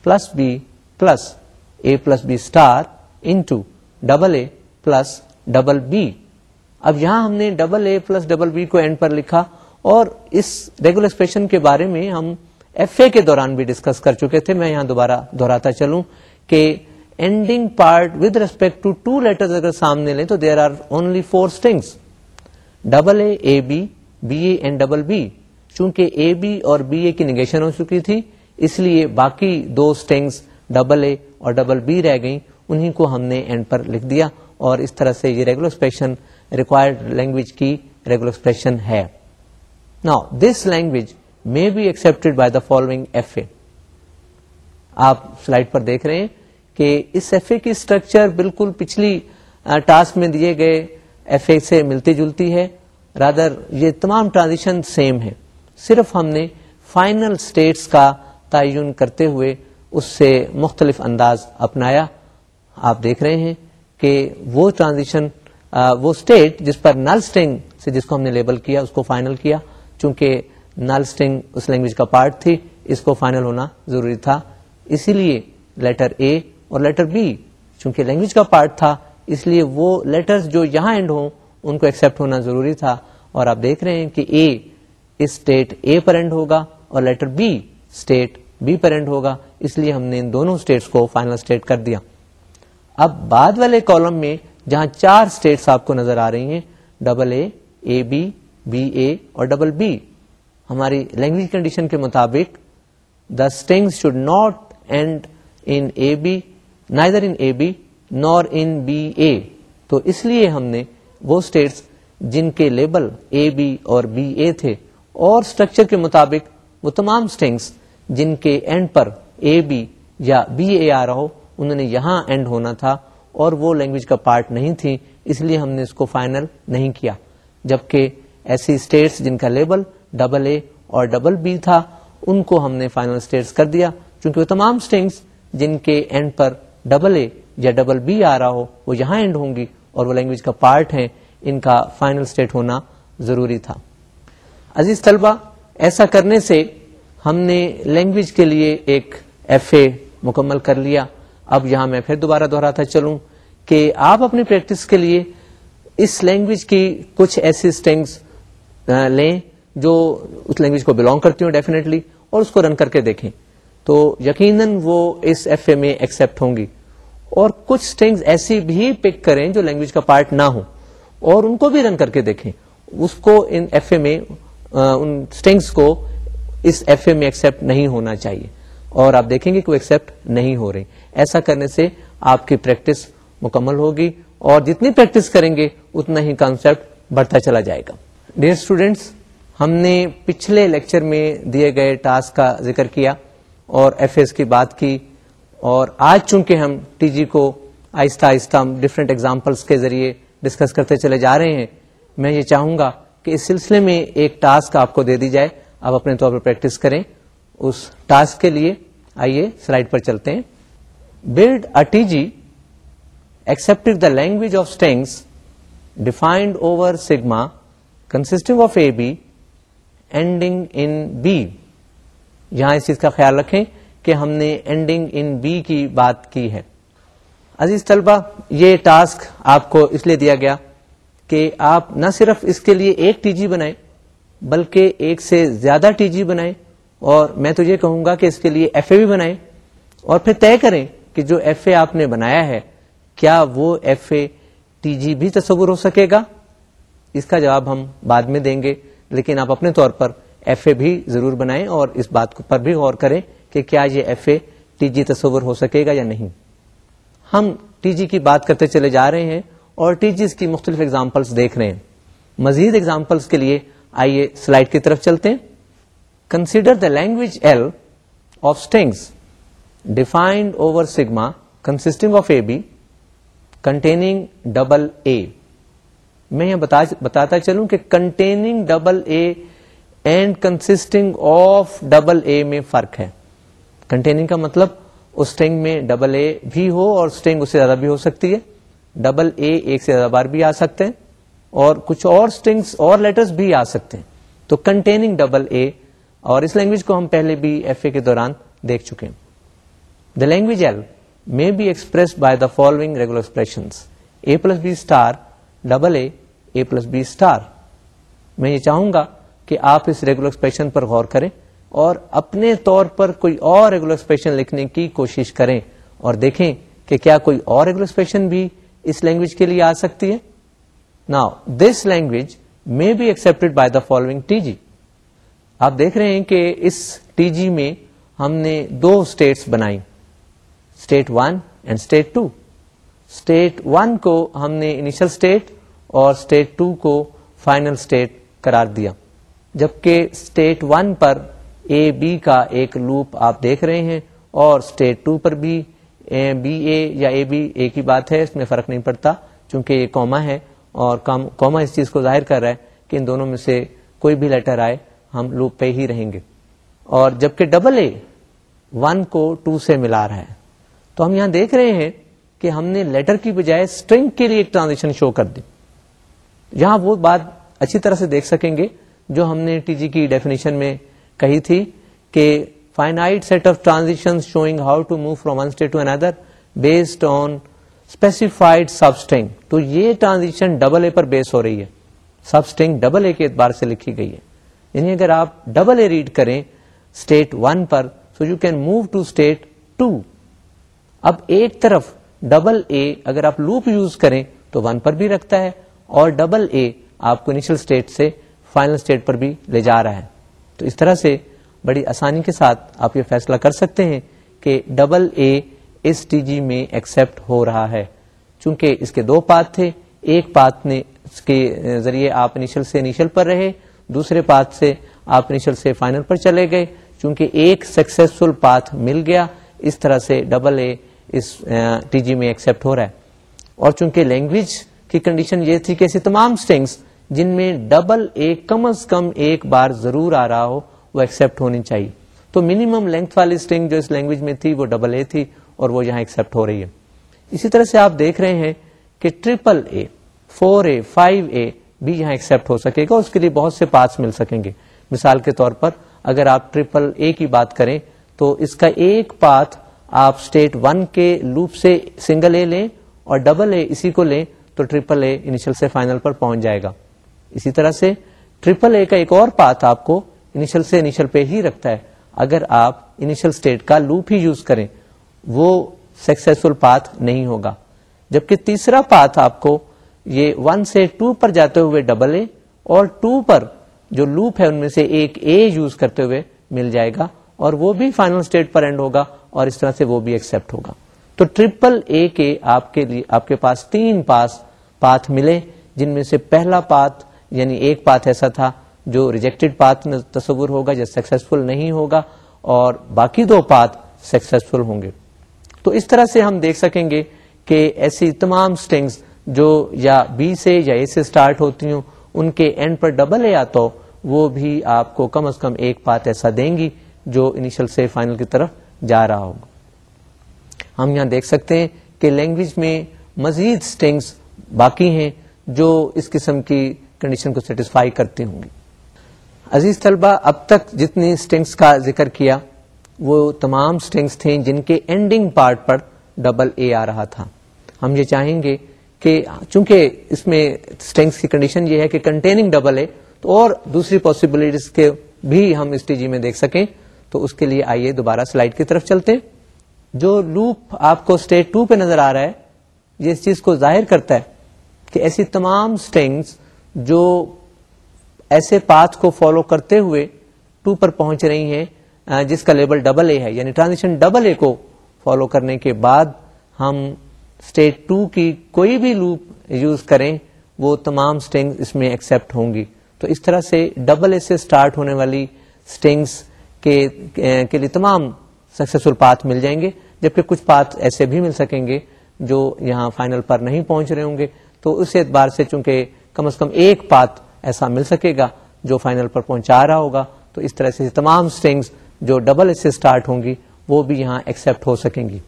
plus B plus A plus B star into double A plus double B اب یہاں ہم نے double A plus double B کو end پر لکھا اور اس regular expression کے بارے میں ہم ایف اے کے دوران بھی ڈسکس کر چکے تھے۔ میں یہاں دوبارہ دہراتا چلوں کہ ending part with respect to two letter اگر سامنے لیں تو there are only four strings double A A B B A and double B چونکہ اے بی اور بی اے کی نگیشن ہو چکی تھی، اس لیے باقی دو اسٹنگس ڈبل اے اور ڈبل بی رہ گئیں۔ انہیں کو ہم نے اینڈ پر لکھ دیا اور اس طرح سے یہ ریگولر ایکسپریشن ریکوائرڈ لینگویج کی ریگولر ایکسپریشن ہے نا this language may be accepted by the following F A آپ سلائڈ پر دیکھ رہے ہیں کہ اس ایف اے کی اسٹرکچر بالکل پچھلی ٹاسک میں دیے گئے ایف اے سے ملتی جلتی ہے. رادر یہ تمام ٹرانزیشن سیم ہے. صرف ہم نے فائنل اسٹیٹس کا تعین کرتے ہوئے اس سے مختلف انداز اپنایا. آپ دیکھ رہے ہیں کہ وہ ٹرانزیشن وہ اسٹیٹ جس پر نل اسٹنگ سے جس کو ہم نے لیبل کیا، اس کو فائنل کیا، چونکہ نل اسٹنگ اس لینگویج کا پارٹ تھی، اس کو فائنل ہونا ضروری تھا۔ اسی لیے لیٹر اے اور لیٹر بی چونکہ لینگویج کا پارٹ تھا، اس لیے وہ لیٹرز جو یہاں اینڈ ہوں، ان کو ایکسپٹ ہونا ضروری تھا۔ اور آپ دیکھ رہے ہیں کہ اے اسٹیٹ اے پر اینڈ ہوگا اور لیٹر بی اسٹیٹ بی پر اینڈ ہوگا۔ اس لیے ہم نے ان دونوں اسٹیٹس کو فائنل اسٹیٹ کر دیا۔ اب بعد والے کالم میں جہاں چار اسٹیٹس آپ کو نظر آ رہی ہیں double A A B B A اور ڈبل بی ہماری لینگویج کنڈیشن کے مطابق the string should not end in A B neither in A B nor in B A تو اس لیے ہم نے وہ اسٹیٹس جن کے لیبل اے بی اور بی اے تھے اور اسٹرکچر کے مطابق وہ تمام اسٹنگس جن کے اینڈ پر اے بی یا بی اے آ رہا ہو، انہوں نے یہاں اینڈ ہونا تھا۔ اور وہ لینگویج کا پارٹ نہیں تھی، اس لیے ہم نے اس کو فائنل نہیں کیا۔ جبکہ ایسی اسٹیٹس جن کا لیبل ڈبل اے اور ڈبل بی تھا، ان کو ہم نے فائنل اسٹیٹس کر دیا۔ چونکہ وہ تمام اسٹنگس جن کے اینڈ پر ڈبل اے یا ڈبل بی آ رہا ہو، وہ یہاں اینڈ ہوں گی اور وہ لینگویج کا پارٹ ہے ان کا فائنل اسٹیٹ ہونا ضروری تھا۔ عزیز طلبہ، ایسا کرنے سے ہم نے لینگویج کے لیے ایک ایف اے مکمل کر لیا۔ اب یہاں میں پھر دوبارہ دہراتا چلوں کہ آپ اپنی پریکٹس کے لیے اس لینگویج کی کچھ ایسی اسٹنگس لیں جو اس لینگویج کو بلونگ کرتی ہوں ڈیفینیٹلی اور اس کو رن کر کے دیکھیں۔ تو یقیناً وہ اس ایف اے میں ایکسپٹ ہوں گی۔ اور کچھ اسٹنگز ایسی بھی پک کریں جو لینگویج کا پارٹ نہ ہو اور ان کو بھی رن کر کے دیکھیں۔ اس کو ان ایف اے میں ان اسٹنگس کو اس ایف اے میں ایکسپٹ نہیں ہونا چاہیے۔ اور آپ دیکھیں گے کہ وہ ایکسپٹ نہیں ہو رہی ایسا کرنے سے آپ کی پریکٹس مکمل ہوگی اور جتنی پریکٹس کریں گے، اتنا ہی کانسیپٹ بڑھتا چلا جائے گا۔ ڈیئر اسٹوڈینٹس ہم نے پچھلے لیکچر میں دیے گئے ٹاسک کا ذکر کیا اور ایف ایس کی بات کی اور آج چونکہ ہم ٹی جی کو آہستہ آہستہ ہم ڈفرینٹ ایگزامپلس کے ذریعے ڈسکس کرتے چلے جا رہے ہیں، میں یہ چاہوں گا کہ اس سلسلے میں ایک ٹاسک آپ کو دے دی جائے۔ آپ اپنے طور پر پریکٹس کریں۔ اس ٹاسک کے لیے آئیے سلائڈ پر چلتے ہیں۔ Build a T G accept the language of strings defined over sigma consisting of A B ending in B یہاں اس چیز کا خیال رکھیں کہ ہم نے اینڈنگ ان بی کی بات کی ہے۔ عزیز طلبہ، یہ ٹاسک آپ کو اس لیے دیا گیا کہ آپ نہ صرف اس کے لیے ایک ٹی جی بنائیں، بلکہ ایک سے زیادہ ٹی جی بنائیں، اور میں تو یہ کہوں گا کہ اس کے لیے ایف اے بھی بنائیں، اور پھر طے کریں کہ جو ایف اے آپ نے بنایا ہے، کیا وہ ایف اے ٹی جی بھی تصور ہو سکے گا؟ اس کا جواب ہم بعد میں دیں گے، لیکن آپ اپنے طور پر ایف اے بھی ضرور بنائیں اور اس بات پر بھی غور کریں کہ کیا یہ ایف اے ٹی جی تصور ہو سکے گا یا نہیں۔ ہم ٹی جی کی بات کرتے چلے جا رہے ہیں اور ٹی جیز کی مختلف ایگزامپلس دیکھ رہے ہیں۔ مزید ایگزامپلس کے لیے آئیے سلائڈ کی طرف چلتے ہیں۔ Consider the language L of strings defined over sigma consisting of A B containing double A میں یہ بتاتا چلوں کہ containing double A and consisting of double A میں فرق ہے. کنٹیننگ کا مطلب اسٹنگ میں ڈبل اے بھی ہو اور اسٹنگ اس سے زیادہ بھی ہو سکتی ہے. ڈبل اے ایک سے زیادہ بار بھی آ سکتے ہیں اور کچھ اور اسٹنگس اور لیٹرز بھی آ سکتے ہیں. تو کنٹیننگ ڈبل اے اور اس لینگویج کو ہم پہلے بھی ایف اے کے دوران دیکھ چکے ہیں. The language L may be express by the following regular expression A plus B star double A A plus B star میں یہ چاہوں گا کہ آپ اس ریگولر ایکسپریشن پر غور کریں اور اپنے طور پر کوئی اور ریگولر ایکسپریشن لکھنے کی کوشش کریں اور دیکھیں کہ کیا کوئی اور ریگولر ایکسپریشن بھی اس لینگویج کے لیے آ سکتی ہے؟ نا this language may be accepted by the following T G آپ دیکھ رہے ہیں کہ اس ٹی جی میں ہم نے دو اسٹیٹس بنائی۔ State one and state two state one کو ہم نے انیشل اسٹیٹ اور اسٹیٹ ٹو کو فائنل اسٹیٹ قرار دیا۔ جبکہ اسٹیٹ ون پر اے بی کا ایک لوپ آپ دیکھ رہے ہیں اور اسٹیٹ ٹو پر بھی بی اے یا اے بی اے کی بات ہے، اس میں فرق نہیں پڑتا چونکہ یہ کوما ہے اور کوما اس چیز کو ظاہر کر رہا ہے کہ ان دونوں میں سے کوئی بھی لیٹر آئے، ہم لوپ پہ ہی رہیں گے۔ اور جبکہ ڈبل اے ون کو ٹو سے ملا رہا ہے۔ تو ہم یہاں دیکھ رہے ہیں کہ ہم نے لیٹر کی بجائے اسٹرنگ کے لیے ایک ٹرانزیکشن شو کر دی۔ یہاں وہ بات اچھی طرح سے دیکھ سکیں گے جو ہم نے ٹی جی کی ڈیفینیشن میں کہی تھی کہ finite set of transaction showing how to move from one state to another based on specified substring تو یہ ٹرانزیکشن ڈبل اے پر بیس ہو رہی ہے۔ سب اسٹنگ ڈبل اے کے اعتبار سے لکھی گئی ہے۔ یعنی اگر آپ ڈبل اے ریڈ کریں state one per so you can move to state two اب ایک طرف ڈبل اے اگر آپ لوپ یوز کریں تو ون پر بھی رکھتا ہے اور ڈبل اے آپ کو انیشل اسٹیٹ سے فائنل اسٹیٹ پر بھی لے جا رہا ہے۔ تو اس طرح سے بڑی آسانی کے ساتھ آپ یہ فیصلہ کر سکتے ہیں کہ ڈبل اے اس ٹی جی میں ایکسپٹ ہو رہا ہے۔ چونکہ اس کے دو پات تھے، ایک پات نے اس کے ذریعے آپ انیشل سے انیشل پر رہے، دوسرے پات سے آپ انیشل سے فائنل پر چلے گئے۔ چونکہ ایک سکسیسفل پاتھ مل گیا، اس طرح سے ڈبل اے اس ٹی جی میں ایکسپٹ ہو رہا ہے۔ اور چونکہ لینگویج کی کنڈیشن یہ تھی کہ ایسے تمام اسٹنگس جن میں ڈبل اے کم از کم ایک بار ضرور آ رہا ہو، وہ ایکسپٹ ہونی چاہیے۔ تو منیمم لینتھ والی اسٹنگ جو اس لینگویج میں تھی، وہ ڈبل اے تھی اور وہ یہاں ایکسپٹ ہو رہی ہے۔ اسی طرح سے آپ دیکھ رہے ہیں کہ triple A four A five A بھی یہاں ایکسپٹ ہو سکے گا اس کے لیے بہت سے پارٹس مل سکیں گے۔ مثال کے طور پر اگر آپ ٹریپل اے کی بات کریں تو اس کا ایک پاتھ آپ اسٹیٹ ون کے لوپ سے سنگل اے لیں اور ڈبل اے اسی کو لیں تو ٹریپل اے انیشل سے فائنل پر پہنچ جائے گا۔ اسی طرح سے ٹریپل اے کا ایک اور پاتھ آپ کو انیشل سے انیشل پہ ہی رکھتا ہے۔ اگر آپ انیشل اسٹیٹ کا لوپ ہی یوز کریں، وہ سکسیسفل پاتھ نہیں ہوگا۔ جبکہ تیسرا پاتھ آپ کو یہ ون سے ٹو پر جاتے ہوئے ڈبل اے اور ٹو پر جو لوپ ہے ان میں سے ایک اے یوز کرتے ہوئے مل جائے گا۔ اور وہ بھی فائنل اسٹیٹ پر اینڈ ہوگا اور اس طرح سے وہ بھی ایکسپٹ ہوگا۔ تو ٹریپل اے کے آپ کے لیے آپ کے پاس تین پاس پاتھ ملے، جن میں سے پہلا پاتھ یعنی ایک پاتھ ایسا تھا جو ریجیکٹڈ پاتھ تصور ہوگا، جو سکسیسفل نہیں ہوگا، اور باقی دو پاتھ سکسیسفل ہوں گے۔ تو اس طرح سے ہم دیکھ سکیں گے کہ ایسی تمام سٹنگز جو یا بی سے یا اے سے سٹارٹ ہوتی ہوں، ان کے اینڈ پر ڈبل اے آتا ہو وہ بھی آپ کو کم از کم ایک پات ایسا دیں گی۔ جو انیشل سے فائنل کی طرف جا رہا ہوگا۔ ہم یہاں دیکھ سکتے ہیں کہ لینگویج میں مزید سٹنگز باقی ہیں جو اس قسم کی کنڈیشن کو سیٹسفائی کرتی ہوں گی عزیز طلبہ اب تک جتنی اسٹنگس کا ذکر کیا، وہ تمام اسٹنگس تھیں جن کے اینڈنگ پارٹ پر ڈبل اے آ رہا تھا۔ ہم یہ چاہیں گے کہ چونکہ اس میں اسٹنگس کی کنڈیشن یہ ہے کہ کنٹیننگ ڈبل اے تو اور دوسری پاسبلٹیز کے بھی ہم اس ٹی جی میں دیکھ سکیں۔ تو اس کے لیے آئیے دوبارہ سلائڈ کی طرف چلتے جو لوپ آپ کو اسٹیٹ ٹو پہ نظر آ رہا ہے، یہ اس چیز کو ظاہر کرتا ہے کہ ایسی تمام اسٹنگس جو ایسے پاتھ کو فالو کرتے ہوئے ٹو پر پہنچ رہی ہیں جس کا لیبل ڈبل اے ہے یعنی ٹرانزیکشن ڈبل اے کو فالو کرنے کے بعد ہم اسٹیٹ ٹو کی کوئی بھی لوپ یوز کریں، وہ تمام اسٹنگ اس میں ایکسپٹ ہوں گی۔ تو اس طرح سے ڈبل اے سے اسٹارٹ ہونے والی اسٹنگس کے لیے تمام سکسیسفل پاتھ مل جائیں گے، جبکہ کچھ پاتھ ایسے بھی مل سکیں گے جو یہاں فائنل پر نہیں پہنچ رہے ہوں گے۔ تو اس اعتبار سے چونکہ کم از کم ایک پاتھ ایسا مل سکے گا جو فائنل پر پہنچا رہا ہوگا، تو اس طرح سے تمام اسٹنگس جو ڈبل ایس سے اسٹارٹ ہوں گی، وہ بھی یہاں ایکسپٹ ہو سکیں گی۔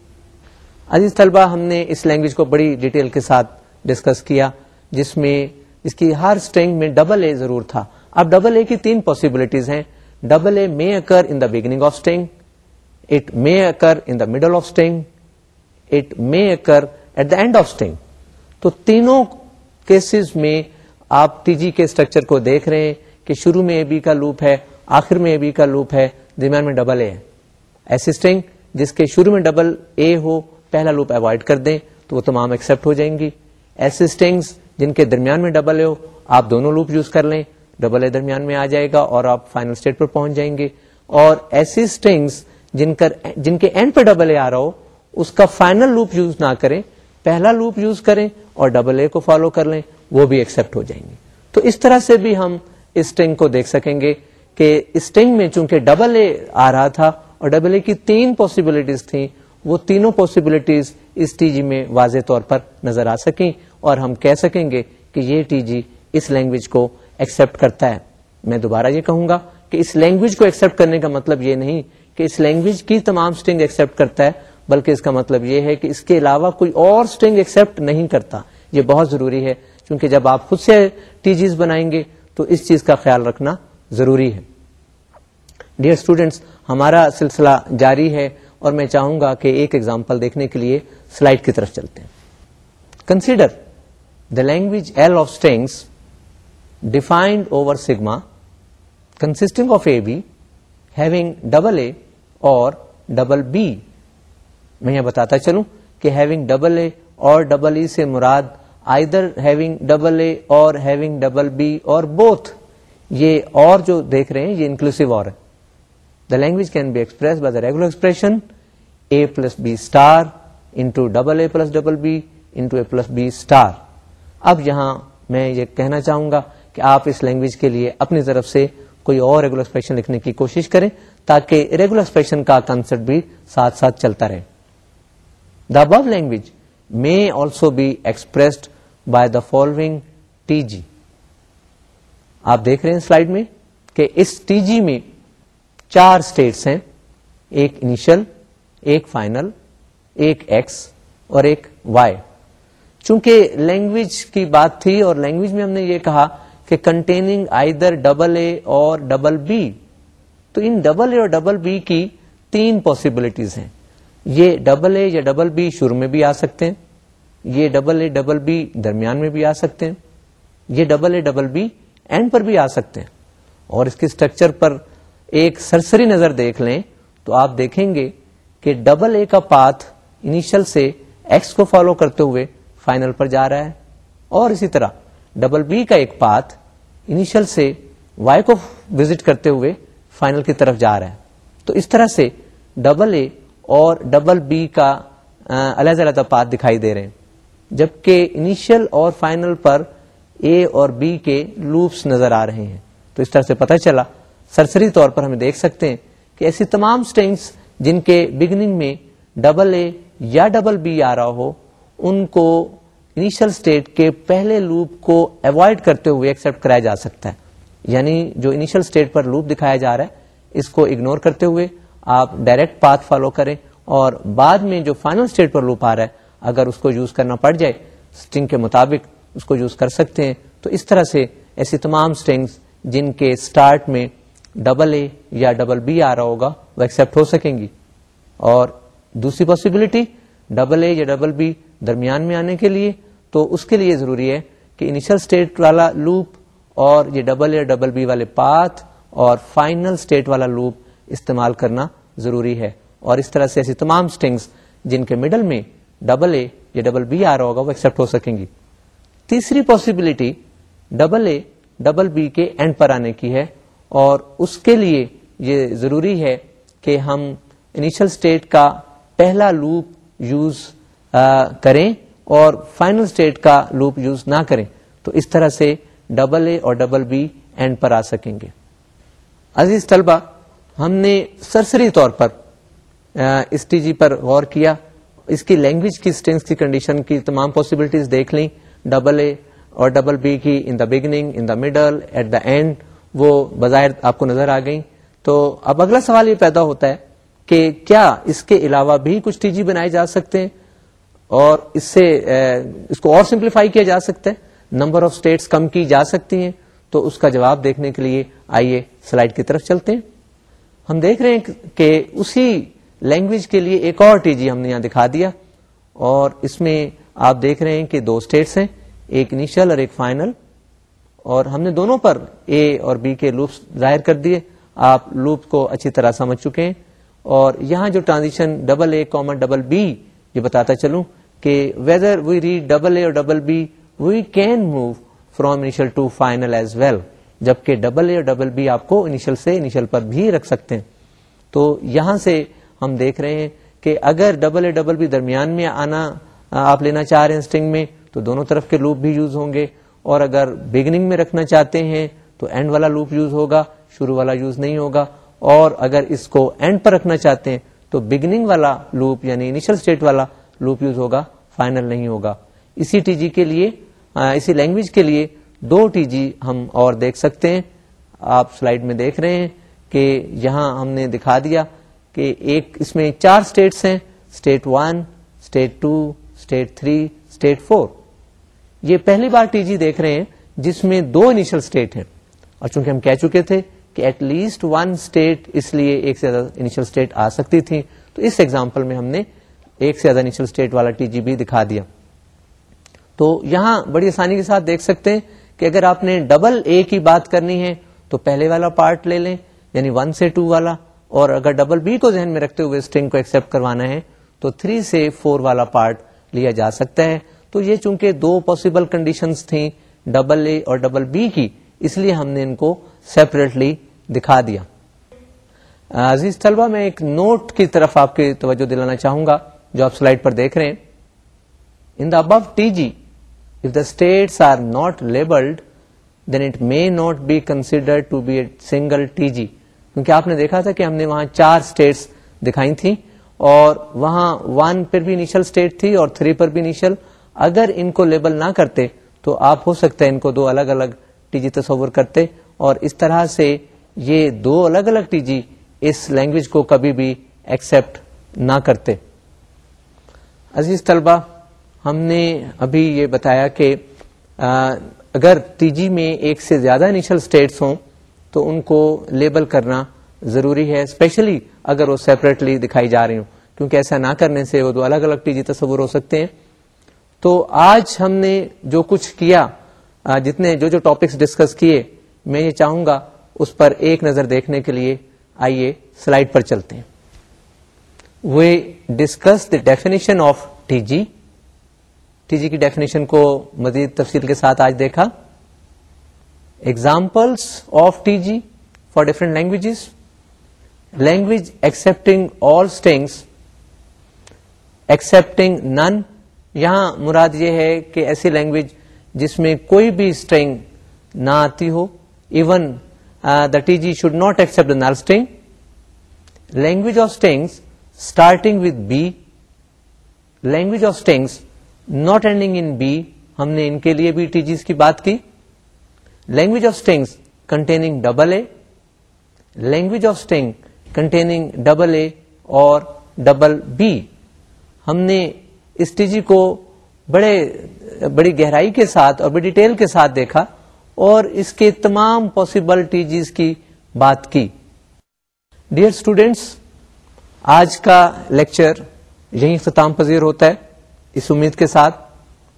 عزیز طلبہ ہم نے اس لینگویج کو بڑی ڈیٹیل کے ساتھ ڈسکس کیا، جس میں اس کی ہر اسٹرنگ میں ڈبل اے ضرور تھا۔ اب ڈبل اے کی تین پاسبلٹیز ہیں۔ Double A may occur in the beginning of string it may occur in the middle of string it may occur at the end of string تو تینوں کیسز میں آپ ٹی جی کے structure کو دیکھ رہے ہیں کہ شروع میں اے بی کا لوپ ہے، آخر میں اے بی کا لوپ ہے، درمیان میں ڈبل اے ہے۔ ایسی اسٹنگ جس کے شروع میں ڈبل اے ہو، پہلا لوپ اوائڈ کر دیں تو وہ تمام ایکسپٹ ہو جائیں گی۔ ایسی اسٹنگس جن کے درمیان میں ڈبل اے ہو، آپ دونوں لوپ یوز کر لیں۔ ڈبل اے درمیان میں آ جائے گا اور آپ فائنل اسٹیٹ پر پہنچ جائیں گے۔ اور ایسی اسٹنگس جن کا جن کے اینڈ پہ ڈبل اے آ رہا ہو، اس کا فائنل لوپ یوز نہ کریں۔ پہلا لوپ یوز کریں اور ڈبل اے کو فالو کر لیں، وہ بھی ایکسپٹ ہو جائیں گے۔ تو اس طرح سے بھی ہم اسٹنگ کو دیکھ سکیں گے کہ اسٹنگ میں چونکہ ڈبل اے آ رہا تھا اور ڈبل اے کی تین پاسبلٹیز تھیں، وہ تینوں پاسبلٹیز اس ٹی جی میں واضح طور پر نظر آ سکیں اور ہم کہہ سکیں گے کہ یہ ٹی جی اس لینگویج کو ایکسپٹ کرتا ہے۔ میں دوبارہ یہ کہوں گا کہ اس لینگویج کو ایکسپٹ کرنے کا مطلب یہ نہیں کہ اس لینگویج کی تمام اسٹنگ ایکسپٹ کرتا ہے، بلکہ اس کا مطلب یہ ہے کہ اس کے علاوہ کوئی اور اسٹنگ ایکسپٹ نہیں کرتا۔ یہ بہت ضروری ہے کیونکہ جب آپ خود سے ٹی جیز بنائیں گے تو اس چیز کا خیال رکھنا ضروری ہے۔ ڈیئر اسٹوڈینٹس ہمارا سلسلہ جاری ہے اور میں چاہوں گا کہ ایک ایگزامپل دیکھنے کے لیے سلائڈ کی طرف چلتے ہیں۔ Consider the language L of strings defined over sigma consisting of A B having double A اور ڈبل بی میں یہ بتاتا چلوں کہ ہیونگ ڈبل اے اور ڈبل ای e سے مراد آئی در ہیونگ ڈبل اے اور ہیونگ ڈبل بی اور بوتھ یہ اور جو دیکھ رہے ہیں، یہ انکلوسو اور ہے۔ The language can be express by the regular expression A plus B star into double A plus double B into A plus B star اب یہاں میں یہ کہنا چاہوں گا کہ آپ اس لینگویج کے لیے اپنی طرف سے کوئی اور ریگولر ایکسپریشن لکھنے کی کوشش کریں تاکہ ریگولر ایکسپریشن کا کنسپٹ بھی ساتھ ساتھ چلتا رہے۔ The above language may also be expressed by the following T G آپ دیکھ رہے ہیں سلائڈ میں کہ اس ٹی جی میں چار اسٹیٹس ہیں، ایک انیشل ایک فائنل ایک ایکس اور ایک وائی چونکہ لینگویج کی بات تھی اور لینگویج میں ہم نے یہ کہا کہ containing I there double A اور ڈبل بی تو ان ڈبل اے اور ڈبل بی کی تین پاسبلٹیز ہیں۔ یہ ڈبل اے یا ڈبل بی شروع میں بھی آ سکتے ہیں۔ یہ ڈبل اے ڈبل بی درمیان میں بھی آ سکتے ہیں۔ یہ double A double B end پر بھی آ سکتے ہیں۔ اور اس کے اسٹرکچر پر ایک سرسری نظر دیکھ لیں تو آپ دیکھیں گے کہ ڈبل اے کا پاتھ انیشل سے ایکس کو فالو کرتے ہوئے فائنل پر جا رہا ہے۔ اور اسی طرح ڈبل بی کا ایک پاتھ انیشل سے وائی کو وزٹ کرتے ہوئے فائنل کی طرف جا رہا ہے۔ تو اس طرح سے ڈبل اے اور ڈبل بی کا علیحدہ علیحدہ پاتھ دکھائی دے رہے ہیں۔ جبکہ انیشل اور فائنل پر اے اور بی کے لوپس نظر آ رہے ہیں۔ تو اس طرح سے پتہ چلا، سرسری طور پر ہمیں دیکھ سکتے ہیں کہ ایسی تمام اسٹینگس جن کے بگننگ میں ڈبل اے یا ڈبل بی آ رہا ہو، ان کو انیشل اسٹیٹ کے پہلے لوپ کو اوائڈ کرتے ہوئے ایکسپٹ کرایا جا سکتا ہے۔ یعنی جو انیشل اسٹیٹ پر لوپ دکھایا جا رہا ہے، اس کو اگنور کرتے ہوئے آپ ڈائریکٹ پاتھ فالو کریں اور بعد میں جو فائنل اسٹیٹ پر لوپ آ رہا ہے، اگر اس کو یوز کرنا پڑ جائے اسٹنگ کے مطابق اس کو یوز کر سکتے ہیں۔ تو اس طرح سے ایسی تمام اسٹنگس جن کے اسٹارٹ میں ڈبل اے یا ڈبل بی آ رہا ہوگا، وہ ایکسپٹ ہو سکیں گی۔ اور دوسری پاسبلٹی ڈبل اے یا ڈبل بی درمیان میں آنے کے لیے، تو اس کے لیے ضروری ہے کہ انیشل اسٹیٹ والا لوپ اور یہ ڈبل اے ڈبل بی والے پاتھ اور فائنل اسٹیٹ والا لوپ استعمال کرنا ضروری ہے۔ اور اس طرح سے ایسی تمام اسٹنگس جن کے مڈل میں ڈبل اے یا ڈبل بی آ رہا ہوگا، وہ ایکسپٹ ہو سکیں گی۔ تیسری possibility double A double B کے اینڈ پر آنے کی ہے، اور اس کے لیے یہ ضروری ہے کہ ہم انیشل اسٹیٹ کا پہلا لوپ یوز کریں اور فائنل اسٹیٹ کا لوپ یوز نہ کریں تو اس طرح سے ڈبل اے اور ڈبل بی اینڈ پر آ سکیں گے۔ عزیز طلبہ، ہم نے سرسری طور پر اس ٹی جی پر غور کیا۔ اس کی لینگویج کی اسٹرینگس کی کنڈیشن کی تمام پاسبلٹیز دیکھ لیں۔ ڈبل اے اور ڈبل بی کی in the beginning in the middle at the end وہ بظاہر آپ کو نظر آ گئی تو اب اگلا سوال یہ پیدا ہوتا ہے کہ کیا اس کے علاوہ بھی کچھ ٹی جی بنائے جا سکتے ہیں؟ اور اس سے اس کو اور سمپلیفائی کیا جا سکتا ہے۔ نمبر آف اسٹیٹس کم کی جا سکتی ہیں۔ تو اس کا جواب دیکھنے کے لیے آئیے سلائڈ کی طرف چلتے ہیں۔ ہم دیکھ رہے ہیں کہ اسی لینگویج کے لیے ایک اور ٹی جی ہم نے یہاں دکھا دیا۔ اور اس میں آپ دیکھ رہے ہیں کہ دو اسٹیٹس ہیں، ایک انیشل اور ایک فائنل اور ہم نے دونوں پر اے اور بی کے لوپس ظاہر کر دیے۔ آپ لوپ کو اچھی طرح سمجھ چکے ہیں۔ اور یہاں جو transition double A common double B یہ بتاتا چلوں۔ کہ whether we read double A اور double B we can move from initial to final as well جبکہ ڈبل اے اور ڈبل بی آپ کو انیشل سے انیشل پر بھی رکھ سکتے ہیں۔ تو یہاں سے ہم دیکھ رہے ہیں کہ اگر ڈبل اے ڈبل بی درمیان میں آنا، آپ لینا چاہ رہے ہیں اسٹنگ میں، تو دونوں طرف کے لوپ بھی یوز ہوں گے۔ اور اگر بگننگ میں رکھنا چاہتے ہیں، تو اینڈ والا لوپ یوز ہوگا، شروع والا یوز نہیں ہوگا۔ اور اگر اس کو اینڈ پر رکھنا چاہتے ہیں، تو بگننگ والا لوپ یعنی انیشل اسٹیٹ والا لوپ یوز ہوگا فائنل نہیں ہوگا. اسی ٹی جی کے لیے اسی لینگویج کے لیے دو ٹی جی ہم اور دیکھ سکتے ہیں. آپ سلائڈ میں دیکھ رہے ہیں کہ یہاں ہم نے دکھا دیا کہ ایک اس میں چار اسٹیٹس ہیں. State one state two state three state four یہ پہلی بار ٹی جی دیکھ رہے ہیں جس میں دو انیشل اسٹیٹ ہیں. اور چونکہ ہم کہہ چکے تھے کہ ایٹ لیسٹ ون اسٹیٹ اس لیے ایک سے زیادہ انیشل اسٹیٹ آ سکتی تھی، تو اس ایگزامپل میں ہم نے ایک سے زیادہ انیشل اسٹیٹ والا ٹی جی بھی دکھا دیا۔ تو یہاں بڑی آسانی کے ساتھ دیکھ سکتے ہیں کہ اگر آپ نے ڈبل اے کی بات کرنی ہے تو پہلے والا پارٹ لے لیں یعنی ون سے ٹو والا، اور اگر ڈبل بی کو ذہن میں رکھتے ہوئے اسٹرنگ کو ایکسپٹ کروانا ہے تو تھری سے فور والا پارٹ لیا جا سکتا ہے۔ تو یہ چونکہ دو پاسبل کنڈیشنز تھیں ڈبل اے اور ڈبل بی کی، اس لیے ہم نے ان کو سیپریٹلی دکھا دیا۔ عزیز طلبہ، میں ایک نوٹ کی طرف آپ کی توجہ دلانا چاہوں گا۔ جو آپ سلائڈ پر دیکھ رہے ہیں in the above T G if the states are not labelled then it may not be consider to be a single T G کیونکہ آپ نے دیکھا تھا کہ ہم نے وہاں چار اسٹیٹس دکھائی تھیں اور وہاں ون پر بھی انیشل اسٹیٹ تھی اور تھری پر بھی انیشل اگر ان کو لیبل نہ کرتے تو آپ ہو سکتا ہے ان کو دو الگ الگ ٹی جی تصور کرتے اور اس طرح سے یہ دو الگ الگ ٹی جی اس لینگویج کو کبھی بھی ایکسپٹ نہ کرتے۔ عزیز طلبہ، ہم نے ابھی یہ بتایا کہ اگر ٹی جی میں ایک سے زیادہ انیشل اسٹیٹس ہوں، تو ان کو لیبل کرنا ضروری ہے اسپیشلی اگر وہ سیپریٹلی دکھائی جا رہی ہوں، کیونکہ ایسا نہ کرنے سے وہ دو الگ الگ ٹی جی تصور ہو سکتے ہیں۔ تو آج ہم نے جو کچھ کیا جتنے جو جو ٹاپکس ڈسکس کیے، میں یہ چاہوں گا اس پر ایک نظر دیکھنے کے لیے، آئیے سلائڈ پر چلتے ہیں۔ We discuss the definition of T G T G کی ڈیفینیشن کو مزید تفصیل کے ساتھ آج دیکھا. Examples of T G for different languages language accepting all strings accepting none یہاں مراد یہ ہے کہ ایسی لینگویج جس میں کوئی بھی اسٹرنگ نہ آتی ہو. Even the T G should not accept the null string language of strings starting with B language of strings not ending in B ہم نے ان کے لیے بھی ٹی جیز کی بات کی. Language of strings containing double A language of string containing double A اور double be ہم نے اس ٹی جی کو بڑے، بڑی گہرائی کے ساتھ اور بڑی ڈیٹیل کے ساتھ دیکھا اور اس کے تمام پاسبل ٹی جیز کی بات کی. ڈیئر اسٹوڈینٹس آج کا لیکچر یہیں اختتام پذیر ہوتا ہے اس امید کے ساتھ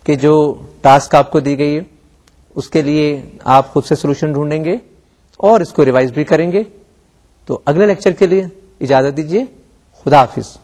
کہ جو ٹاسک آپ کو دی گئی ہے، اس کے لیے آپ خود سے سولوشن ڈھونڈیں گے اور اس کو ریوائز بھی کریں گے۔ تو اگلے لیکچر کے لیے اجازت دیجیے خدا حافظ۔